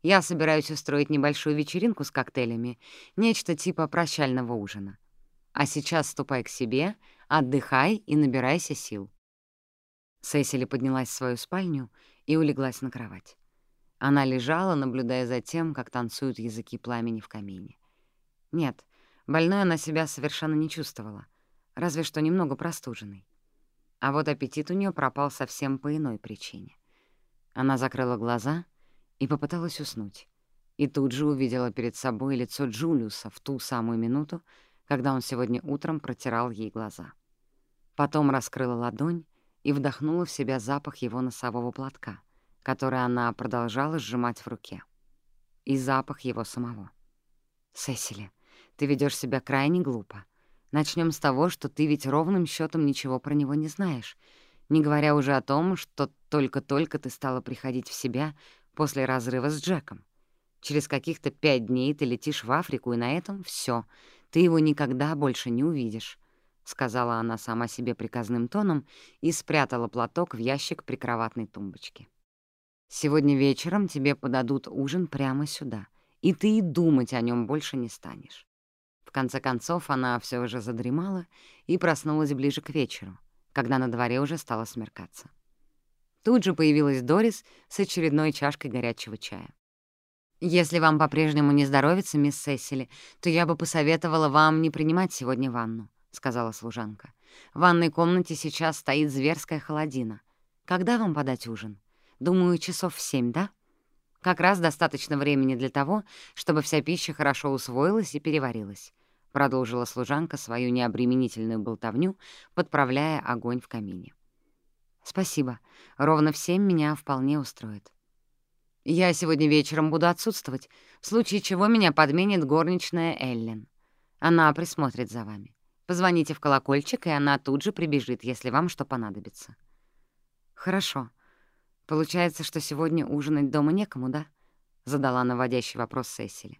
ни было, а я хочу, чтобы к воскресенью ты уже полностью оправилась. Я собираюсь устроить небольшую вечеринку с коктейлями, нечто типа прощального ужина. А сейчас ступай к себе, отдыхай и набирайся сил. Сесили поднялась в свою спальню и улеглась на кровать. Она лежала, наблюдая за тем, как танцуют языки пламени в камине. Нет, больной она себя совершенно не чувствовала, разве что немного простуженной. А вот аппетит у нее пропал совсем по иной причине. Она закрыла глаза и попыталась уснуть, и тут же увидела перед собой лицо Джулиуса в ту самую минуту, когда он сегодня утром протирал ей глаза. Потом раскрыла ладонь и вдохнула в себя запах его носового платка, который она продолжала сжимать в руке. И запах его самого. «Сесили, ты ведешь себя крайне глупо. Начнем с того, что ты ведь ровным счетом ничего про него не знаешь, не говоря уже о том, что только-только ты стала приходить в себя после разрыва с Джеком. Через каких-то пять дней ты летишь в Африку, и на этом все. Ты его никогда больше не увидишь. — сказала она сама себе приказным тоном и спрятала платок в ящик прикроватной тумбочки. «Сегодня вечером тебе подадут ужин прямо сюда, и ты и думать о нем больше не станешь». В конце концов, она все же задремала и проснулась ближе к вечеру, когда на дворе уже стало смеркаться. Тут же появилась Дорис с очередной чашкой горячего чая. «Если вам по-прежнему не здоровится, мисс Сесили, то я бы посоветовала вам не принимать сегодня ванну», — сказала служанка. «В ванной комнате сейчас стоит зверская холодина. Когда вам подать ужин? Думаю, часов в семь, да? Как раз достаточно времени для того, чтобы вся пища хорошо усвоилась и переварилась», — продолжила служанка свою необременительную болтовню, подправляя огонь в камине. спасибо. Ровно в семь меня вполне устроит. Я сегодня вечером буду отсутствовать, в случае чего меня подменит горничная Эллен. Она присмотрит за вами. Позвоните в колокольчик, и она тут же прибежит, если вам что понадобится. Хорошо. Получается, что сегодня ужинать дома некому, да? Задала наводящий вопрос Сесили.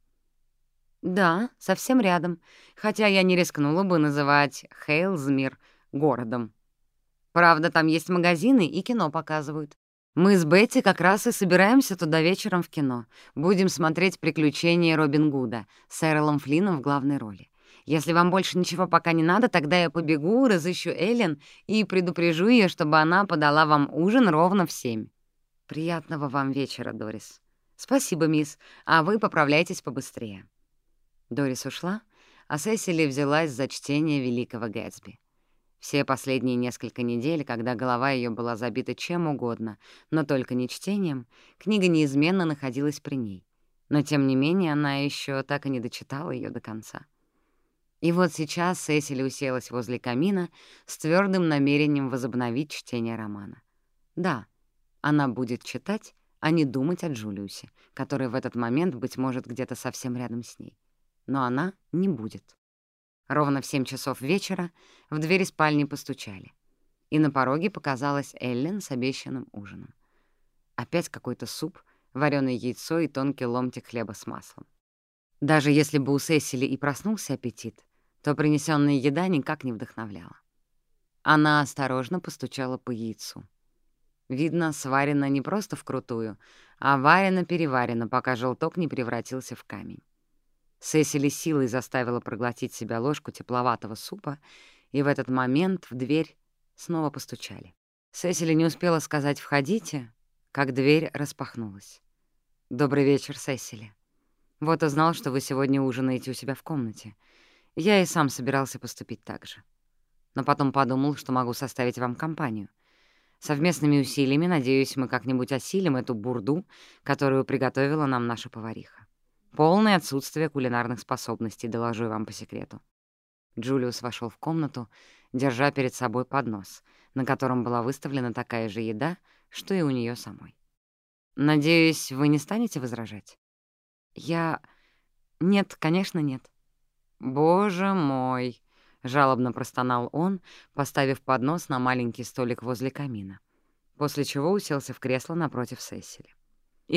Понятия не имею. Мистер Джулиус, он ведь у нас такой. Приходит и уходит, когда ему заблагорассудится. А потому за него ручаться не могу. Дорис, сама того не ведая, повторила ту же мысль, которую чуть ранее за обедом ей озвучила Одри. «Здесь есть где развлечься?» — поинтересовалась у служанки Сесили. «То есть, э, я хочу спросить, ближайший город недалеко отсюда?» «Да, совсем рядом, хотя я не рискнула бы называть Хейлзмир городом. Правда, там есть магазины и кино показывают. Мы с Бетти как раз и собираемся туда вечером в кино. Будем смотреть «Приключения Робин Гуда» с Эрлом Флином в главной роли. Если вам больше ничего пока не надо, тогда я побегу, разыщу Эллен и предупрежу ее, чтобы она подала вам ужин ровно в семь. Приятного вам вечера, Дорис. Спасибо, мисс, а вы поправляйтесь побыстрее. Дорис ушла, а Сесили взялась за чтение «Великого Гэтсби». Все последние несколько недель, когда голова ее была забита чем угодно, но только не чтением, книга неизменно находилась при ней. Но, тем не менее, она еще так и не дочитала ее до конца. И вот сейчас Сесили уселась возле камина с твердым намерением возобновить чтение романа. Да, она будет читать, а не думать о Джулиусе, который в этот момент, быть может, где-то совсем рядом с ней. Но она не будет. Ровно в семь часов вечера в двери спальни постучали. И на пороге показалась Эллен с обещанным ужином. Опять какой-то суп, вареное яйцо и тонкий ломтик хлеба с маслом. Даже если бы у Сесили и проснулся аппетит, то принесенная еда никак не вдохновляла. Она осторожно постучала по яйцу. Видно, сварено не просто вкрутую, а варено-переварено, пока желток не превратился в камень. Сесили силой заставила проглотить себя ложку тепловатого супа, и в этот момент в дверь снова постучали. Сесили не успела сказать «входите», как дверь распахнулась. «Добрый вечер, Сесили. Вот узнал, что вы сегодня ужинаете у себя в комнате. Я и сам собирался поступить так же. Но потом подумал, что могу составить вам компанию. Совместными усилиями, надеюсь, мы как-нибудь осилим эту бурду, которую приготовила нам наша повариха. Полное отсутствие кулинарных способностей, доложу вам по секрету. Джулиус вошел в комнату, держа перед собой поднос, на котором была выставлена такая же еда, что и у нее самой. «Надеюсь, вы не станете возражать?» «Я... Нет, конечно,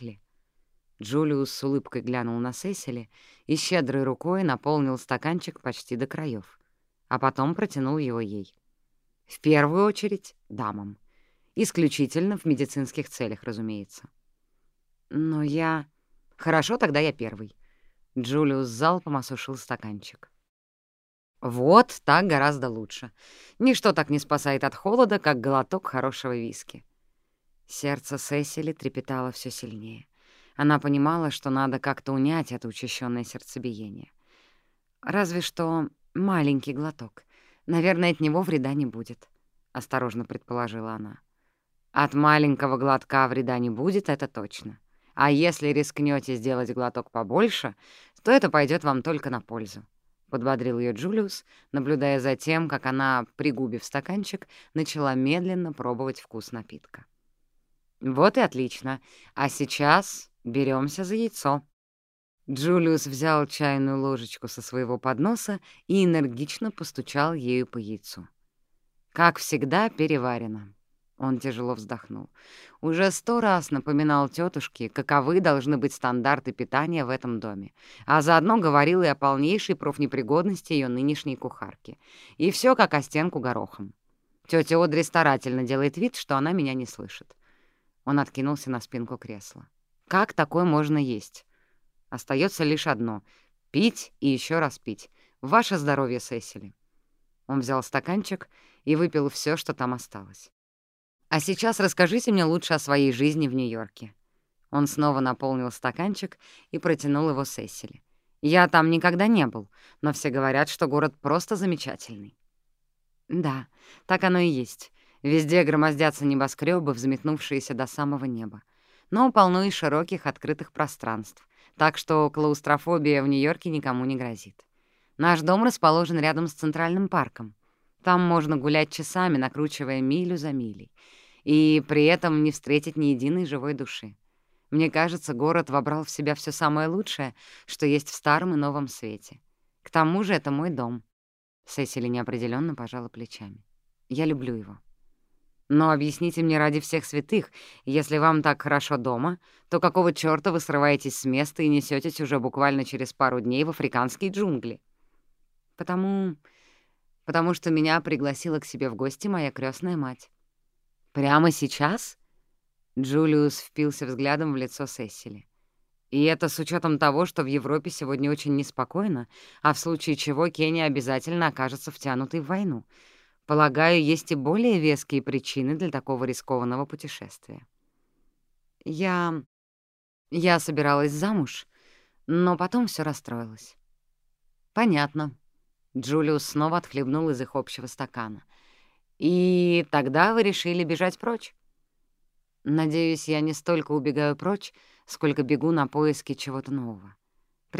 нет». «Боже мой!» — жалобно простонал он, поставив поднос на маленький столик возле камина, после чего уселся в кресло напротив Сесили. «Итак, как я понимаю, у вас простуда, а ужин, как я погляжу на свой поднос, практически несъедобен. К счастью, я прихватил с собой кое-что, что поможет нам согреть наши расстроенные сердца». С этими словами Джулиус извлек из кармана бутылку с жидкостью, похожей на бурбон, а из другого кармана достал стаканчик для зубной щетки. Придется довольствоваться одним стаканом», — обронил он. «Но жизнь, как известно, полна импровизации, не так ли?» Джулиус с улыбкой глянул на Сесили и щедрой рукой наполнил стаканчик почти до краев, а потом протянул его ей. В первую очередь дамам. Исключительно в медицинских целях, разумеется. Но я... Хорошо, тогда я первый. Джулиус залпом осушил стаканчик. Вот так гораздо лучше. Ничто так не спасает от холода, как глоток хорошего виски. Сердце Сесили трепетало все сильнее. Она понимала, что надо как-то унять это учащенное сердцебиение. Разве что маленький глоток. Наверное, от него вреда не будет, — осторожно предположила она. От маленького глотка вреда не будет, это точно. А если рискнете сделать глоток побольше, то это пойдет вам только на пользу. — подбодрил ее Джулиус, наблюдая за тем, как она, пригубив стаканчик, начала медленно пробовать вкус напитка. «Вот и отлично. А сейчас беремся за яйцо». Джулиус взял чайную ложечку со своего подноса и энергично постучал ею по яйцу. Как всегда, переварено. Он тяжело вздохнул. Уже сто раз напоминал тетушке, каковы должны быть стандарты питания в этом доме, а заодно говорил и о полнейшей профнепригодности ее нынешней кухарки. И все как о стенку горохом. Тетя Одри старательно делает вид, что она меня не слышит. Он откинулся на спинку кресла. «Как такое можно есть? Остается лишь одно — пить и еще раз пить. Ваше здоровье, Сесили». Он взял стаканчик и выпил все, что там осталось. А сейчас расскажите мне лучше о своей жизни в Нью-Йорке». Он снова наполнил стаканчик и протянул его Сесили. «Я там никогда не был, но все говорят, что город просто замечательный». «Да, так оно и есть. Везде громоздятся небоскребы, взметнувшиеся до самого неба. Но полно и широких открытых пространств, так что клаустрофобия в Нью-Йорке никому не грозит. Наш дом расположен рядом с Центральным парком. Там можно гулять часами, накручивая милю за милей и при этом не встретить ни единой живой души. Мне кажется, город вобрал в себя все самое лучшее, что есть в старом и новом свете. К тому же это мой дом. Сесили неопределенно пожала плечами. Я люблю его. Но объясните мне ради всех святых, если вам так хорошо дома, то какого чёрта вы срываетесь с места и несётесь уже буквально через пару дней в африканские джунгли? Потому... потому что меня пригласила к себе в гости моя крестная мать. «Прямо сейчас?» Джулиус впился взглядом в лицо Сесили. «И это с учетом того, что в Европе сегодня очень неспокойно, а в случае чего Кения обязательно окажется втянутой в войну. Полагаю, есть и более веские причины для такого рискованного путешествия». «Я... я собиралась замуж, но потом все расстроилось». «Понятно».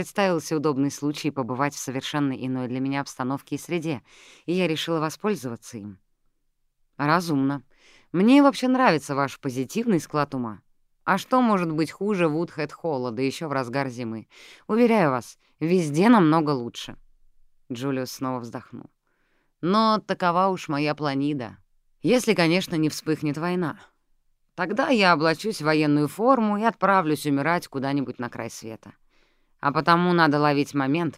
Джулиус снова отхлебнул из их общего стакана — и тогда вы решили бежать прочь? Надеюсь, я не столько убегаю прочь, сколько бегу на поиски чего-то нового. Представился удобный случай побывать в совершенно иной для меня обстановке и среде, и я решила воспользоваться им. Разумно. Мне вообще нравится ваш позитивный склад ума. А что может быть хуже Вудхэт-Холла, да еще в разгар зимы? Уверяю вас, везде намного лучше. Джулиус снова вздохнул. Но такова уж моя планида. Если, конечно, не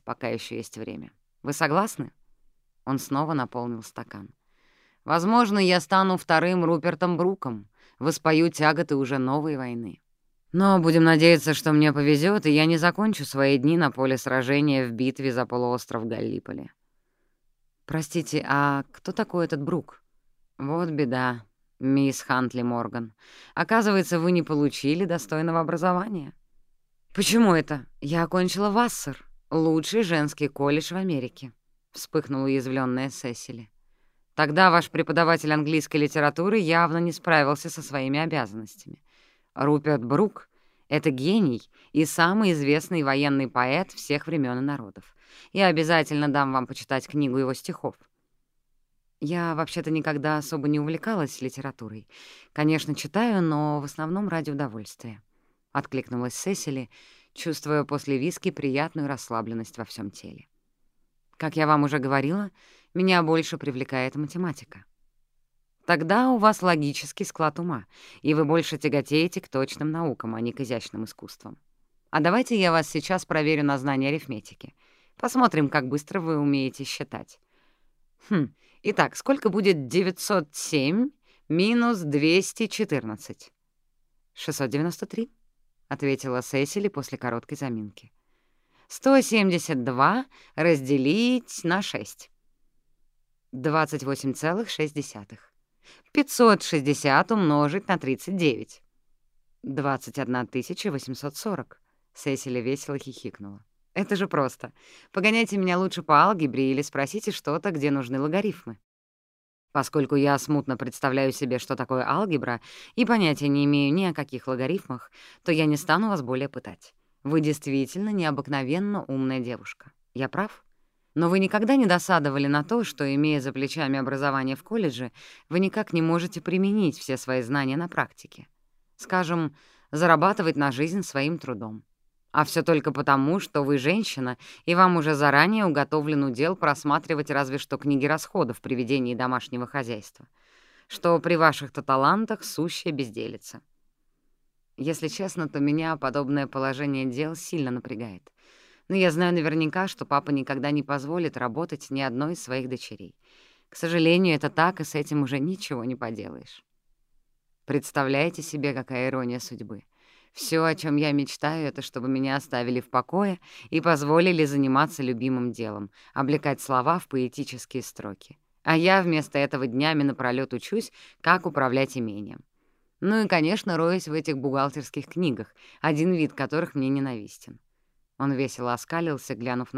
вспыхнет война. Тогда я облачусь в военную форму и отправлюсь умирать куда-нибудь на край света. А потому надо ловить момент, пока еще есть время. Вы согласны?» Он снова наполнил стакан. «Возможно, я стану вторым Рупертом Бруком, воспою тяготы уже новой войны. Но будем надеяться, что мне повезет, и я не закончу свои дни на поле сражения в битве за полуостров Галлиполи. «Простите, а кто такой этот Брук?» «Вот беда, мисс Хантли Морган. Оказывается, вы не получили достойного образования». «Почему это? Я окончила Вассер, лучший женский колледж в Америке», — вспыхнула уязвленная Сесили. «Тогда ваш преподаватель английской литературы явно не справился со своими обязанностями. Руперт Брук — это гений и самый известный военный поэт всех времен и народов. Я обязательно дам вам почитать книгу его стихов. Я вообще-то никогда особо не увлекалась литературой. Конечно, читаю, но в основном ради удовольствия. Откликнулась Сесили, чувствуя после виски приятную расслабленность во всем теле. Как я вам уже говорила, меня больше привлекает математика. Тогда у вас логический склад ума, и вы больше тяготеете к точным наукам, а не к изящным искусствам. А давайте я вас сейчас проверю на знание арифметики — Посмотрим, как быстро вы умеете считать. Хм, итак, сколько будет 907 минус 214? 693, ответила Сесили после короткой заминки. 172 разделить на 6. 28,6. 560 умножить на 39. 21 840. Сесили весело хихикнула. Это же просто. Погоняйте меня лучше по алгебре или спросите что-то, где нужны логарифмы. Поскольку я смутно представляю себе, что такое алгебра, и понятия не имею ни о каких логарифмах, то я не стану вас более пытать. Вы действительно необыкновенно умная девушка. Я прав? Но вы никогда не досадовали на то, что, имея за плечами образование в колледже, вы никак не можете применить все свои знания на практике. Скажем, зарабатывать на жизнь своим трудом. А все только потому, что вы женщина, и вам уже заранее уготовлен удел просматривать разве что книги расходов при ведении домашнего хозяйства, что при ваших-то талантах сущая безделица. Если честно, то меня подобное положение дел сильно напрягает. Но я знаю наверняка, что папа никогда не позволит работать ни одной из своих дочерей. К сожалению, это так, и с этим уже ничего не поделаешь. Представляете себе, какая ирония судьбы? Все, о чем я мечтаю, это чтобы меня оставили в покое и позволили заниматься любимым делом, облекать слова в поэтические строки. А я вместо этого днями напролёт учусь, как управлять имением. Ну и, конечно, роюсь в этих бухгалтерских книгах, один вид которых мне ненавистен. Он весело оскалился, глянув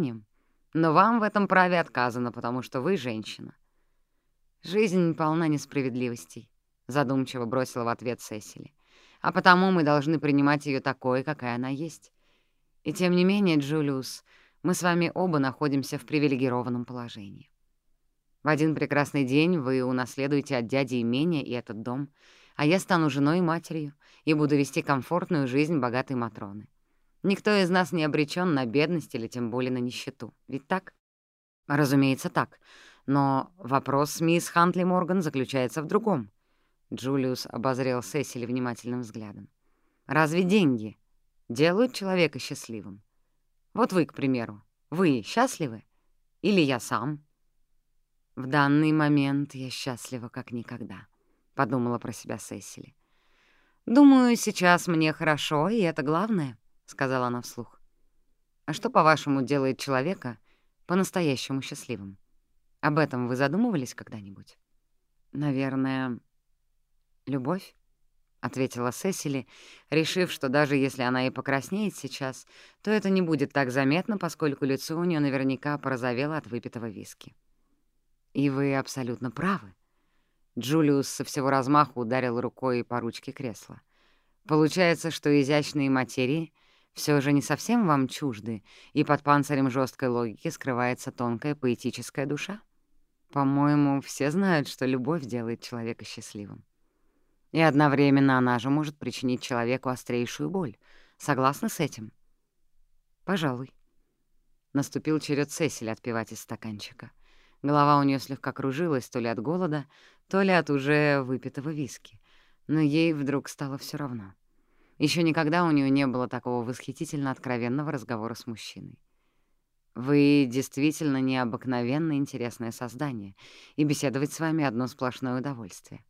на Сесили. «А вот вы...» Вы бы всю эту работу могли бы проделать с легкостью, более того, работали бы с огромным рвением. Но вам в этом праве отказано, потому что вы женщина. Жизнь полна несправедливостей, задумчиво бросила в ответ Сесили. А потому мы должны принимать ее такой, какая она есть. И тем не менее, Джулиус, мы с вами оба находимся в привилегированном положении. В один прекрасный день вы унаследуете от дяди имение и этот дом, а я стану женой и матерью и буду вести комфортную жизнь богатой Матроны. Никто из нас не обречен на бедность или тем более на нищету. Ведь так? Разумеется, так. Но вопрос мисс Хантли Морган заключается в другом. Джулиус обозрел Сесили внимательным взглядом. Разве деньги делают человека счастливым? Вот вы, к примеру, вы счастливы? Или я сам? В данный момент я счастлива как никогда, — подумала про себя Сесили. Думаю, сейчас мне хорошо, и это главное, — сказала она вслух. А что, по-вашему, делает человека по-настоящему счастливым? Об этом вы задумывались когда-нибудь? Наверное, любовь? — ответила Сесили, решив, что даже если она и покраснеет сейчас, то это не будет так заметно, поскольку лицо у нее наверняка порозовело от выпитого виски. «И вы абсолютно правы». Джулиус со всего размаху ударил рукой по ручке кресла. «Получается, что изящные материи все же не совсем вам чужды, и под панцирем жесткой логики скрывается тонкая поэтическая душа? По-моему, все знают, что любовь делает человека счастливым». И одновременно она же может причинить человеку острейшую боль. Согласны с этим? Пожалуй. Наступил черед Сесили отпивать из стаканчика. Голова у нее слегка кружилась то ли от голода, то ли от уже выпитого виски. Но ей вдруг стало все равно. Еще никогда у нее не было такого восхитительно откровенного разговора с мужчиной. «Вы действительно необыкновенно интересное создание, и беседовать с вами — одно сплошное удовольствие.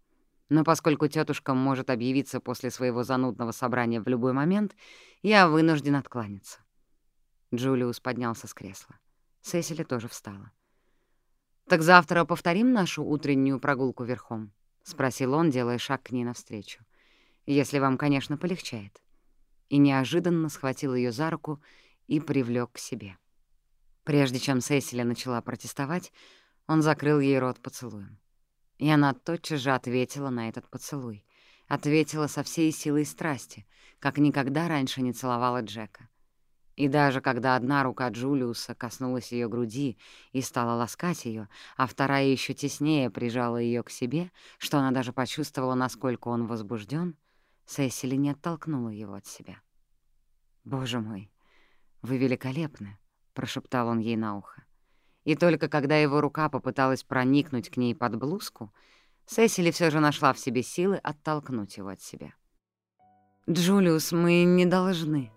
Но поскольку тетушка может объявиться после своего занудного собрания в любой момент, я вынужден откланяться. Джулиус поднялся с кресла. Сесили тоже встала. «Так завтра повторим нашу утреннюю прогулку верхом?» — спросил он, делая шаг к ней навстречу. «Если вам, конечно, полегчает». И неожиданно схватил ее за руку и привлек к себе. Прежде чем Сесили начала протестовать, он закрыл ей рот поцелуем. И она тотчас же ответила на этот поцелуй. Ответила со всей силой страсти, как никогда раньше не целовала Джека. И даже когда одна рука Джулиуса коснулась ее груди и стала ласкать ее, а вторая еще теснее прижала ее к себе, что она даже почувствовала, насколько он возбужден, Сесили не оттолкнула его от себя. «Боже мой, вы великолепны!» — прошептал он ей на ухо. И только когда его рука попыталась проникнуть к ней под блузку, Сесили все же нашла в себе силы оттолкнуть его от себя. «Джулиус, мы не должны».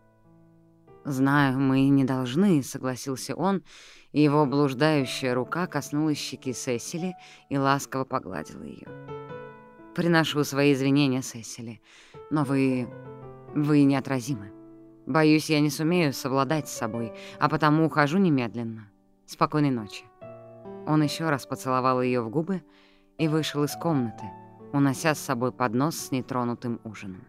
«Знаю, мы не должны», — согласился он, и его блуждающая рука коснулась щеки Сесили и ласково погладила ее. «Приношу свои извинения, Сесили, но вы... вы неотразимы. Боюсь, я не сумею совладать с собой, а потому ухожу немедленно. Спокойной ночи». Он еще раз поцеловал ее в губы и вышел из комнаты, унося с собой поднос с нетронутым ужином.